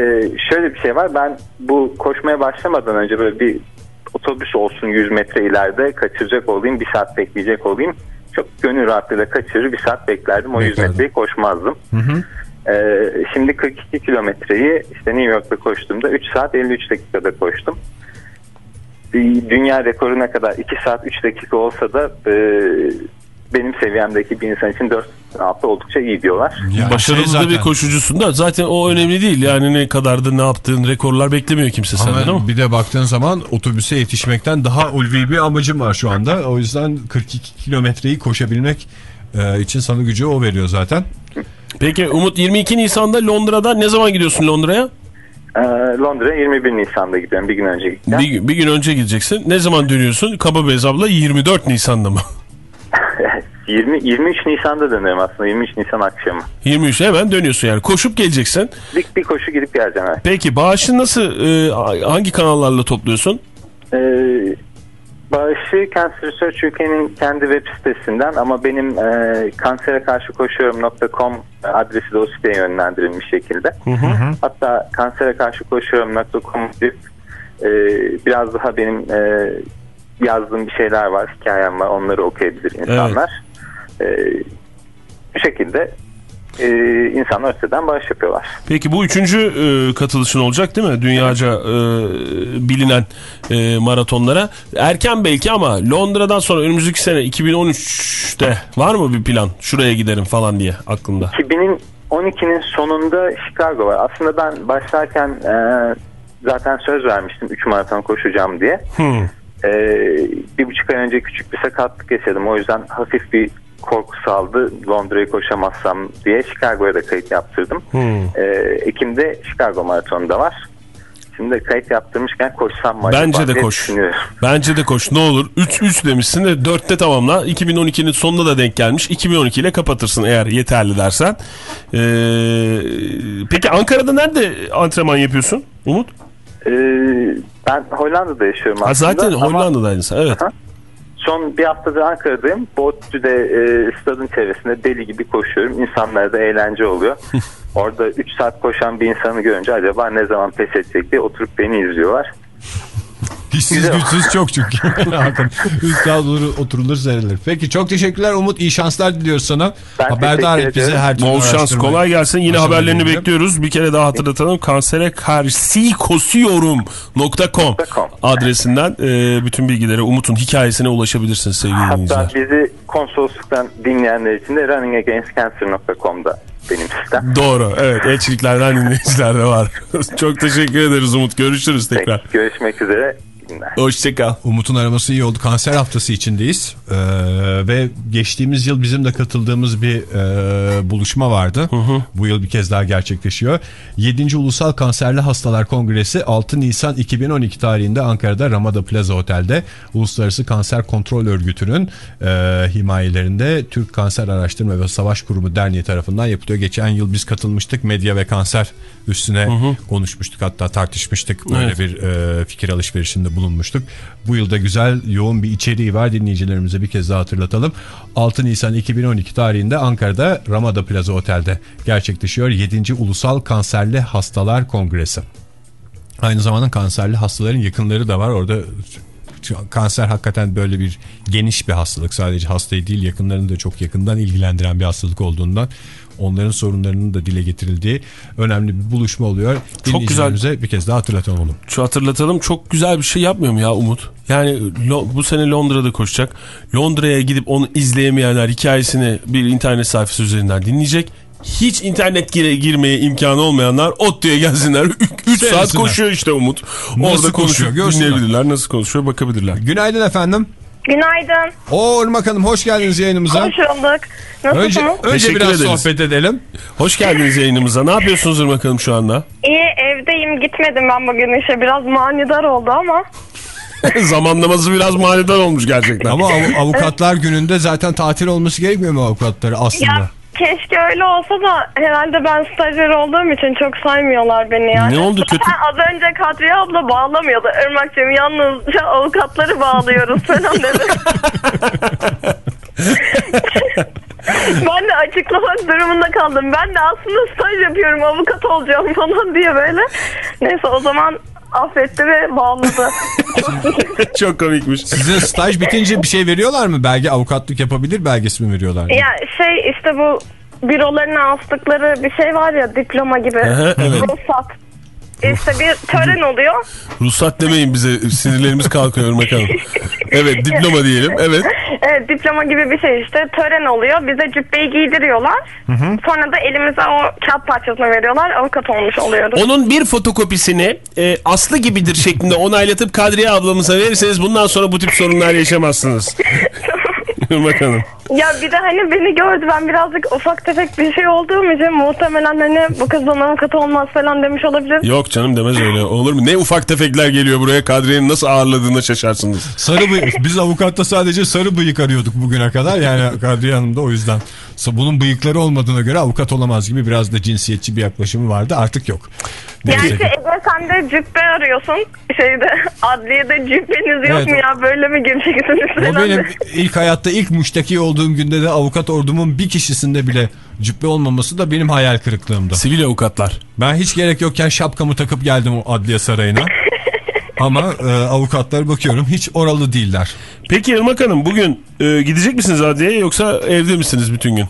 şöyle bir şey var. Ben bu koşmaya başlamadan önce böyle bir otobüs olsun 100 metre ileride kaçıracak olayım, bir saat bekleyecek olayım. Çok gönül rahatlığıyla kaçırır bir saat beklerdim. O 100 Beklerdim. metreyi koşmazdım. Ee, şimdi 42 kilometreyi işte New York'ta koştuğumda 3 saat 53 dakikada koştum. Dünya rekoru ne kadar 2 saat 3 dakika olsa da e, benim seviyemdeki bir insan için 4 altı oldukça iyi diyorlar. Yani Başarılı şey da zaten- bir koşucusun da zaten o önemli değil. Yani ne kadardı ne yaptığın rekorlar beklemiyor kimse senden Ama ama. bir de baktığın zaman otobüse yetişmekten daha ulvi bir amacım var şu anda. O yüzden 42 kilometreyi koşabilmek e, için sana gücü o veriyor zaten. Peki Umut 22 Nisan'da Londra'da ne zaman gidiyorsun Londra'ya? Ee, Londra'ya 21 Nisan'da gidiyorum bir gün önce gideceğim. Bir, gün- bir gün önce gideceksin. Ne zaman dönüyorsun? Kaba bir hesapla 24 Nisan'da mı? 20, 23 Nisan'da dönüyorum aslında 23 Nisan akşamı. 23 hemen dönüyorsun yani. Koşup geleceksin. Bir, bir koşu gidip geleceğim. Evet. Peki bağışı nasıl e, hangi kanallarla topluyorsun? Ee, bağışı Cancer Research UK'nin kendi web sitesinden ama benim e, kansere karşı koşuyorum.com adresi de o siteye yönlendirilmiş şekilde. Hatta kansere karşı koşuyorum.com deyip e, biraz daha benim e, yazdığım bir şeyler var, hikayem var. Onları okuyabilir insanlar. E, bu şekilde e, insanlar siteden bağış yapıyorlar. Peki bu üçüncü e, katılışın olacak değil mi? Dünyaca e, bilinen e, maratonlara. Erken belki ama Londra'dan sonra önümüzdeki sene 2013'te var mı bir plan? Şuraya giderim falan diye aklında. 2012'nin sonunda Chicago var. Aslında ben başlarken e, zaten söz vermiştim 3 maraton koşacağım diye. Hmm. E, bir buçuk ay önce küçük bir sakatlık yaşadım. O yüzden hafif bir korku saldı. Londra'yı koşamazsam diye Chicago'ya da kayıt yaptırdım. Hmm. E, Ekim'de Chicago maratonu da var. Şimdi kayıt yaptırmışken koşsam mı Bence acaba de koş. Bence de koş. Ne olur 3-3 demişsin de 4'te tamamla. 2012'nin sonunda da denk gelmiş. 2012 ile kapatırsın eğer yeterli dersen. Ee, peki Ankara'da nerede antrenman yapıyorsun Umut? E, ben Hollanda'da yaşıyorum Ha, aslında. zaten ama- Hollanda'daydın sen. Evet. Aha. Son bir haftadır Ankara'dayım. Boğaziçi'de e, stadın çevresinde deli gibi koşuyorum. İnsanlara da eğlence oluyor. Orada 3 saat koşan bir insanı görünce acaba ne zaman pes edecek diye oturup beni izliyorlar. Hissiz Güzel. güçsüz çok çünkü. Üst doğru oturulur serilir. Peki çok teşekkürler Umut. İyi şanslar diliyoruz sana. Ben Haberdar et bizi her türlü Bol şans kolay gelsin. Yine haberlerini bilgiler. bekliyoruz. Bir kere daha hatırlatalım. Kansere karşı kosuyorum.com .com. adresinden e, bütün bilgilere Umut'un hikayesine ulaşabilirsiniz sevgili Hatta dinleyiciler. bizi konsolosluktan dinleyenler için de runningagainstcancer.com'da benim sistem. Doğru. Evet. Elçiliklerden dinleyiciler de var. Çok teşekkür ederiz Umut. Görüşürüz tekrar. Peki, görüşmek üzere. İyi günler. Hoşçakal. Umut'un araması iyi oldu. Kanser haftası içindeyiz. Ee, ve geçtiğimiz yıl bizim de katıldığımız bir e, buluşma vardı. Bu yıl bir kez daha gerçekleşiyor. 7. Ulusal Kanserli Hastalar Kongresi 6 Nisan 2012 tarihinde Ankara'da Ramada Plaza Otel'de Uluslararası Kanser Kontrol Örgütü'nün e, himayelerinde Türk Kanser Araştırma ve Savaş Kurumu Derneği tarafından yapılıyor. Geçen yıl biz katılmıştık. Medya ve kanser üstüne konuşmuştuk. Hatta tartışmıştık. Böyle Evet. bir e, fikir alışverişinde bulunmuştuk. Bu yılda güzel yoğun bir içeriği var dinleyicilerimize bir kez daha hatırlatalım. 6 Nisan 2012 tarihinde Ankara'da Ramada Plaza Otel'de gerçekleşiyor 7. Ulusal Kanserli Hastalar Kongresi. Aynı zamanda kanserli hastaların yakınları da var. Orada kanser hakikaten böyle bir geniş bir hastalık. Sadece hastayı değil yakınlarını da çok yakından ilgilendiren bir hastalık olduğundan onların sorunlarının da dile getirildiği önemli bir buluşma oluyor. Dinleyicilerimize bir kez daha hatırlatalım onu. Şu hatırlatalım çok güzel bir şey yapmıyor mu ya Umut? Yani bu sene Londra'da koşacak. Londra'ya gidip onu izleyemeyenler hikayesini bir internet sayfası üzerinden dinleyecek. Hiç internet gire girmeye imkanı olmayanlar ODTÜ'ye gelsinler. 3 saat koşuyor işte Umut. Nasıl Orada koşuyor, konuşuyor görsünler. dinleyebilirler. Nasıl konuşuyor bakabilirler. Günaydın efendim. Günaydın. Oo Irmak Hanım hoş geldiniz yayınımıza. Hoş bulduk. Nasılsınız? Önce, önce Teşekkür biraz ederiz. sohbet edelim. Hoş geldiniz yayınımıza. Ne yapıyorsunuz Irmak Hanım şu anda? İyi evdeyim gitmedim ben bugün işe biraz manidar oldu ama. Zamanlaması biraz manidar olmuş gerçekten. Ama av- avukatlar gününde zaten tatil olması gerekmiyor mu avukatları aslında? Ya keşke öyle olsa da herhalde ben stajyer olduğum için çok saymıyorlar beni yani. Ne oldu, kötü- Zaten az önce Kadriye abla bağlamıyordu. Irmak'cığım yalnızca avukatları bağlıyoruz falan dedi. ben de açıklamak durumunda kaldım. Ben de aslında staj yapıyorum avukat olacağım falan diye böyle. Neyse o zaman affetti ve bağladı. Çok komikmiş. Size staj bitince bir şey veriyorlar mı? Belge avukatlık yapabilir belgesi mi veriyorlar? Ya şey işte bu bürolarına astıkları bir şey var ya diploma gibi. Evet. Ruhsat. İşte bir tören oluyor. Ruhsat demeyin bize sinirlerimiz kalkıyor Irmak Hanım. Evet diploma diyelim. Evet. Evet diploma gibi bir şey işte tören oluyor. Bize cübbeyi giydiriyorlar. Sonra da elimize o kağıt parçasını veriyorlar. Avukat olmuş oluyoruz. Onun bir fotokopisini e, Aslı gibidir şeklinde onaylatıp Kadriye ablamıza verirseniz bundan sonra bu tip sorunlar yaşamazsınız. Irmak Hanım. Ya bir de hani beni gördü ben birazcık ufak tefek bir şey olduğum için muhtemelen hani bu kızdan avukat olmaz falan demiş olabilir. Yok canım demez öyle. Olur mu? Ne ufak tefekler geliyor buraya Kadriye'nin nasıl ağırladığına şaşarsınız. Sarı bıyık. Biz avukatta sadece sarı bıyık arıyorduk bugüne kadar. Yani Kadriye Hanım da o yüzden. Bunun bıyıkları olmadığına göre avukat olamaz gibi biraz da cinsiyetçi bir yaklaşımı vardı. Artık yok. Yani Neyse. Ege sen de cübbe arıyorsun. Şeyde adliyede cübbeniz yok Evet. mu ya böyle mi gireceksiniz O benim ilk hayatta ilk müşteki olduğum günde de avukat ordumun bir kişisinde bile cübbe olmaması da benim hayal kırıklığımdı. Sivil avukatlar. Ben hiç gerek yokken şapkamı takıp geldim o adliye sarayına. Ama e, avukatlar bakıyorum hiç oralı değiller. Peki Irmak Hanım bugün e, gidecek misiniz adliyeye yoksa evde misiniz bütün gün?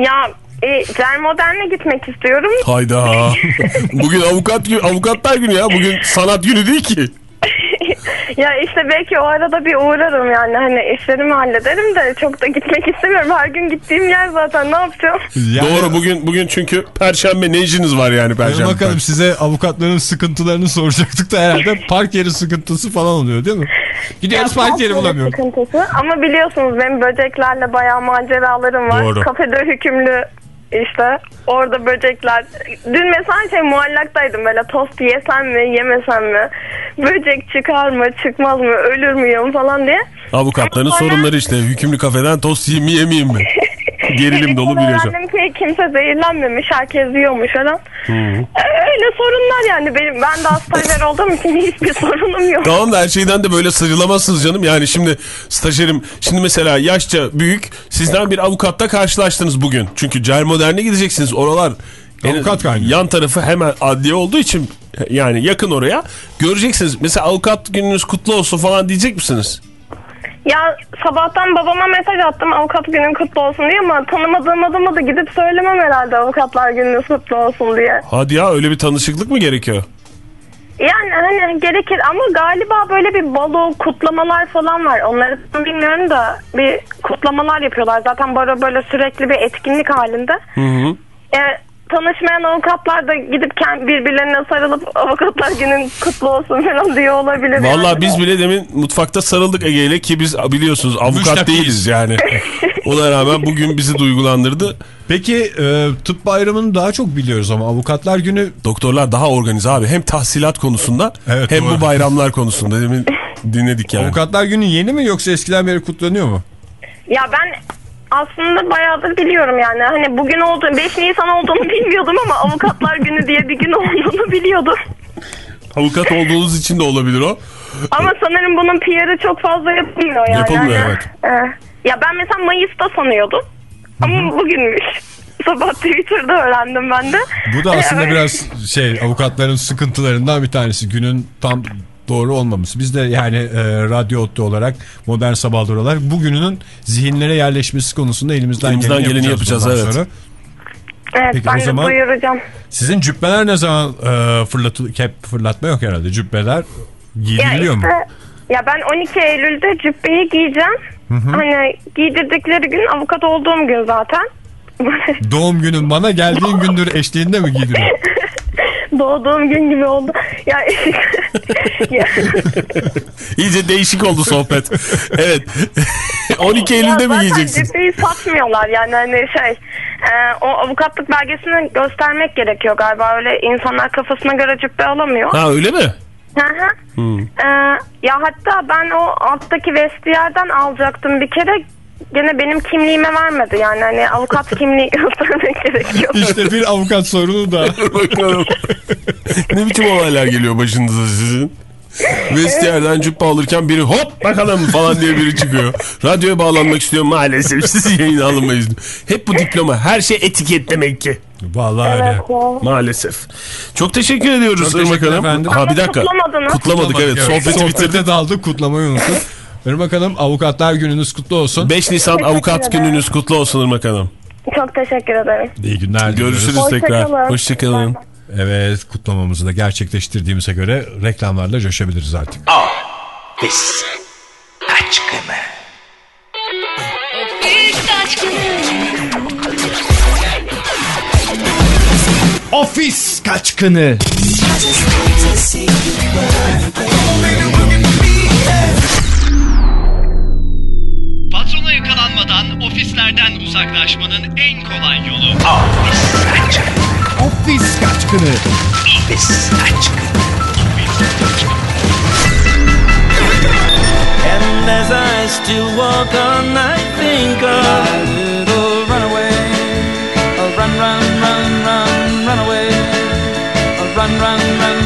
Ya e, Cermodern'e gitmek istiyorum. Hayda. bugün avukat günü, avukatlar günü ya. Bugün sanat günü değil ki. Ya işte belki o arada bir uğrarım yani hani işlerimi hallederim de çok da gitmek istemiyorum. Her gün gittiğim yer zaten ne yapacağım? Yani, Doğru bugün bugün çünkü perşembe ne işiniz var yani perşembe? Bakalım size avukatların sıkıntılarını soracaktık da herhalde park yeri sıkıntısı falan oluyor değil mi? Gidiyoruz park yeri bulamıyorum. sıkıntısı. Ama biliyorsunuz benim böceklerle bayağı maceralarım var. Doğru. Kafede hükümlü işte orada böcekler. Dün mesela şey muallaktaydım böyle tost yesem mi yemesem mi? Böcek çıkar mı çıkmaz mı ölür müyüm falan diye. Avukatların sorunları işte. Hükümlü kafeden tost yiyeyim mi yemeyeyim mi? Gerilim dolu bir yaşam. Öğrendim ki kimse zehirlenmemiş herkes yiyormuş falan. Ee, Öyle sorunlar yani benim ben de stajyer olduğum için hiçbir sorunum yok. Tamam da her şeyden de böyle sıyrılamazsınız canım. Yani şimdi stajyerim şimdi mesela yaşça büyük sizden bir avukatla karşılaştınız bugün. Çünkü Cermodern'e gideceksiniz. Oralar Avukat kaynıyor. yan tarafı hemen adliye olduğu için yani yakın oraya göreceksiniz. Mesela avukat gününüz kutlu olsun falan diyecek misiniz? Ya sabahtan babama mesaj attım avukat günün kutlu olsun diye ama tanımadığım adama da gidip söylemem herhalde avukatlar gününüz kutlu olsun diye. Hadi ya öyle bir tanışıklık mı gerekiyor? Yani hani gerekir ama galiba böyle bir balo kutlamalar falan var. Onları bilmiyorum da bir kutlamalar yapıyorlar. Zaten baro böyle sürekli bir etkinlik halinde. Hı hı. E, tanışmayan avukatlar da gidip birbirlerine sarılıp avukatlar günün kutlu olsun falan diyor olabilir. Vallahi yani. biz bile demin mutfakta sarıldık Ege'yle ki biz biliyorsunuz avukat değiliz yani. Ona rağmen bugün bizi duygulandırdı. Peki e, tıp bayramını daha çok biliyoruz ama avukatlar günü Doktorlar daha organize abi. Hem tahsilat konusunda Evet, hem doğru. bu bayramlar konusunda. Demin dinledik yani. avukatlar günü yeni mi yoksa eskiden beri kutlanıyor mu? Ya ben aslında bayağıdır biliyorum yani. Hani bugün olduğunu, 5 Nisan olduğunu bilmiyordum ama avukatlar günü diye bir gün olduğunu biliyordum. Avukat olduğunuz için de olabilir o. Ama sanırım bunun PR'ı çok fazla yapılmıyor yani. Yapılmıyor, Hani, evet. e, ya ben mesela Mayıs'ta sanıyordum. Ama bugünmüş. Sabah Twitter'da öğrendim ben de. Bu da aslında biraz şey avukatların sıkıntılarından bir tanesi. Günün tam doğru olmaması. Biz de yani e, radyo otlu olarak modern sabahlar olarak bugününün zihinlere yerleşmesi konusunda elimizden, Elimizden geleni, geleni yapacağız. yapacağız, evet. sonra. Evet Peki, ben o zaman- duyuracağım. Sizin cübbeler ne zaman e, fırlatı, kep fırlatma yok herhalde. Cübbeler Ya giydiriliyor mu? işte, ya ben 12 Eylül'de cübbeyi giyeceğim. Hani giydirdikleri gün avukat olduğum gün zaten. Doğum günün bana geldiğin gündür eşliğinde mi giydiriyor? Doğduğum gün gibi oldu. Ya, ya, İyice değişik oldu sohbet. evet. 12 Eylül'de mi zaten giyeceksin? Cübbeyi satmıyorlar yani hani şey e, o avukatlık belgesini göstermek gerekiyor galiba öyle insanlar kafasına göre cübbe alamıyor. Ha öyle mi? Hı hı. E, ya hatta ben o alttaki vestiyerden alacaktım bir kere gene benim kimliğime vermedi yani hani avukat kimliği göstermek gerekiyor. İşte bir avukat sorunu da. Ne biçim olaylar geliyor başınıza sizin? Vestiyerden cübbe alırken biri hop bakalım falan diye biri çıkıyor. Radyoya bağlanmak istiyor maalesef siz yayına alınmayız. Hep bu diploma her şey etiket demek ki. Vallahi öyle. Evet ya. Maalesef. Çok teşekkür ediyoruz Çok Irmak teşekkür Hanım. efendim. Ha bir dakika. kutlamadınız. Kutlamadık evet. Sohbeti. Sohbete daldık kutlamayı unuttuk. Irmak Hanım avukatlar gününüz kutlu olsun. 5 Nisan Teşekkür avukat ederim. gününüz kutlu olsun Irmak Hanım. Çok teşekkür ederim. İyi günler. Görüşürüz Hoşça tekrar. kalın. Hoşçakalın. Bay. Evet kutlamamızı da gerçekleştirdiğimize göre reklamlarla coşabiliriz artık. Ofis aşkını. Ofis kaçkını. Ofislerden uzaklaşmanın en kolay yolu. Ofis kaçkını. Ofis aşkını. And as I still walk on, I think of my little runaway. A run, run, run, run, run away. A run, run, run, run,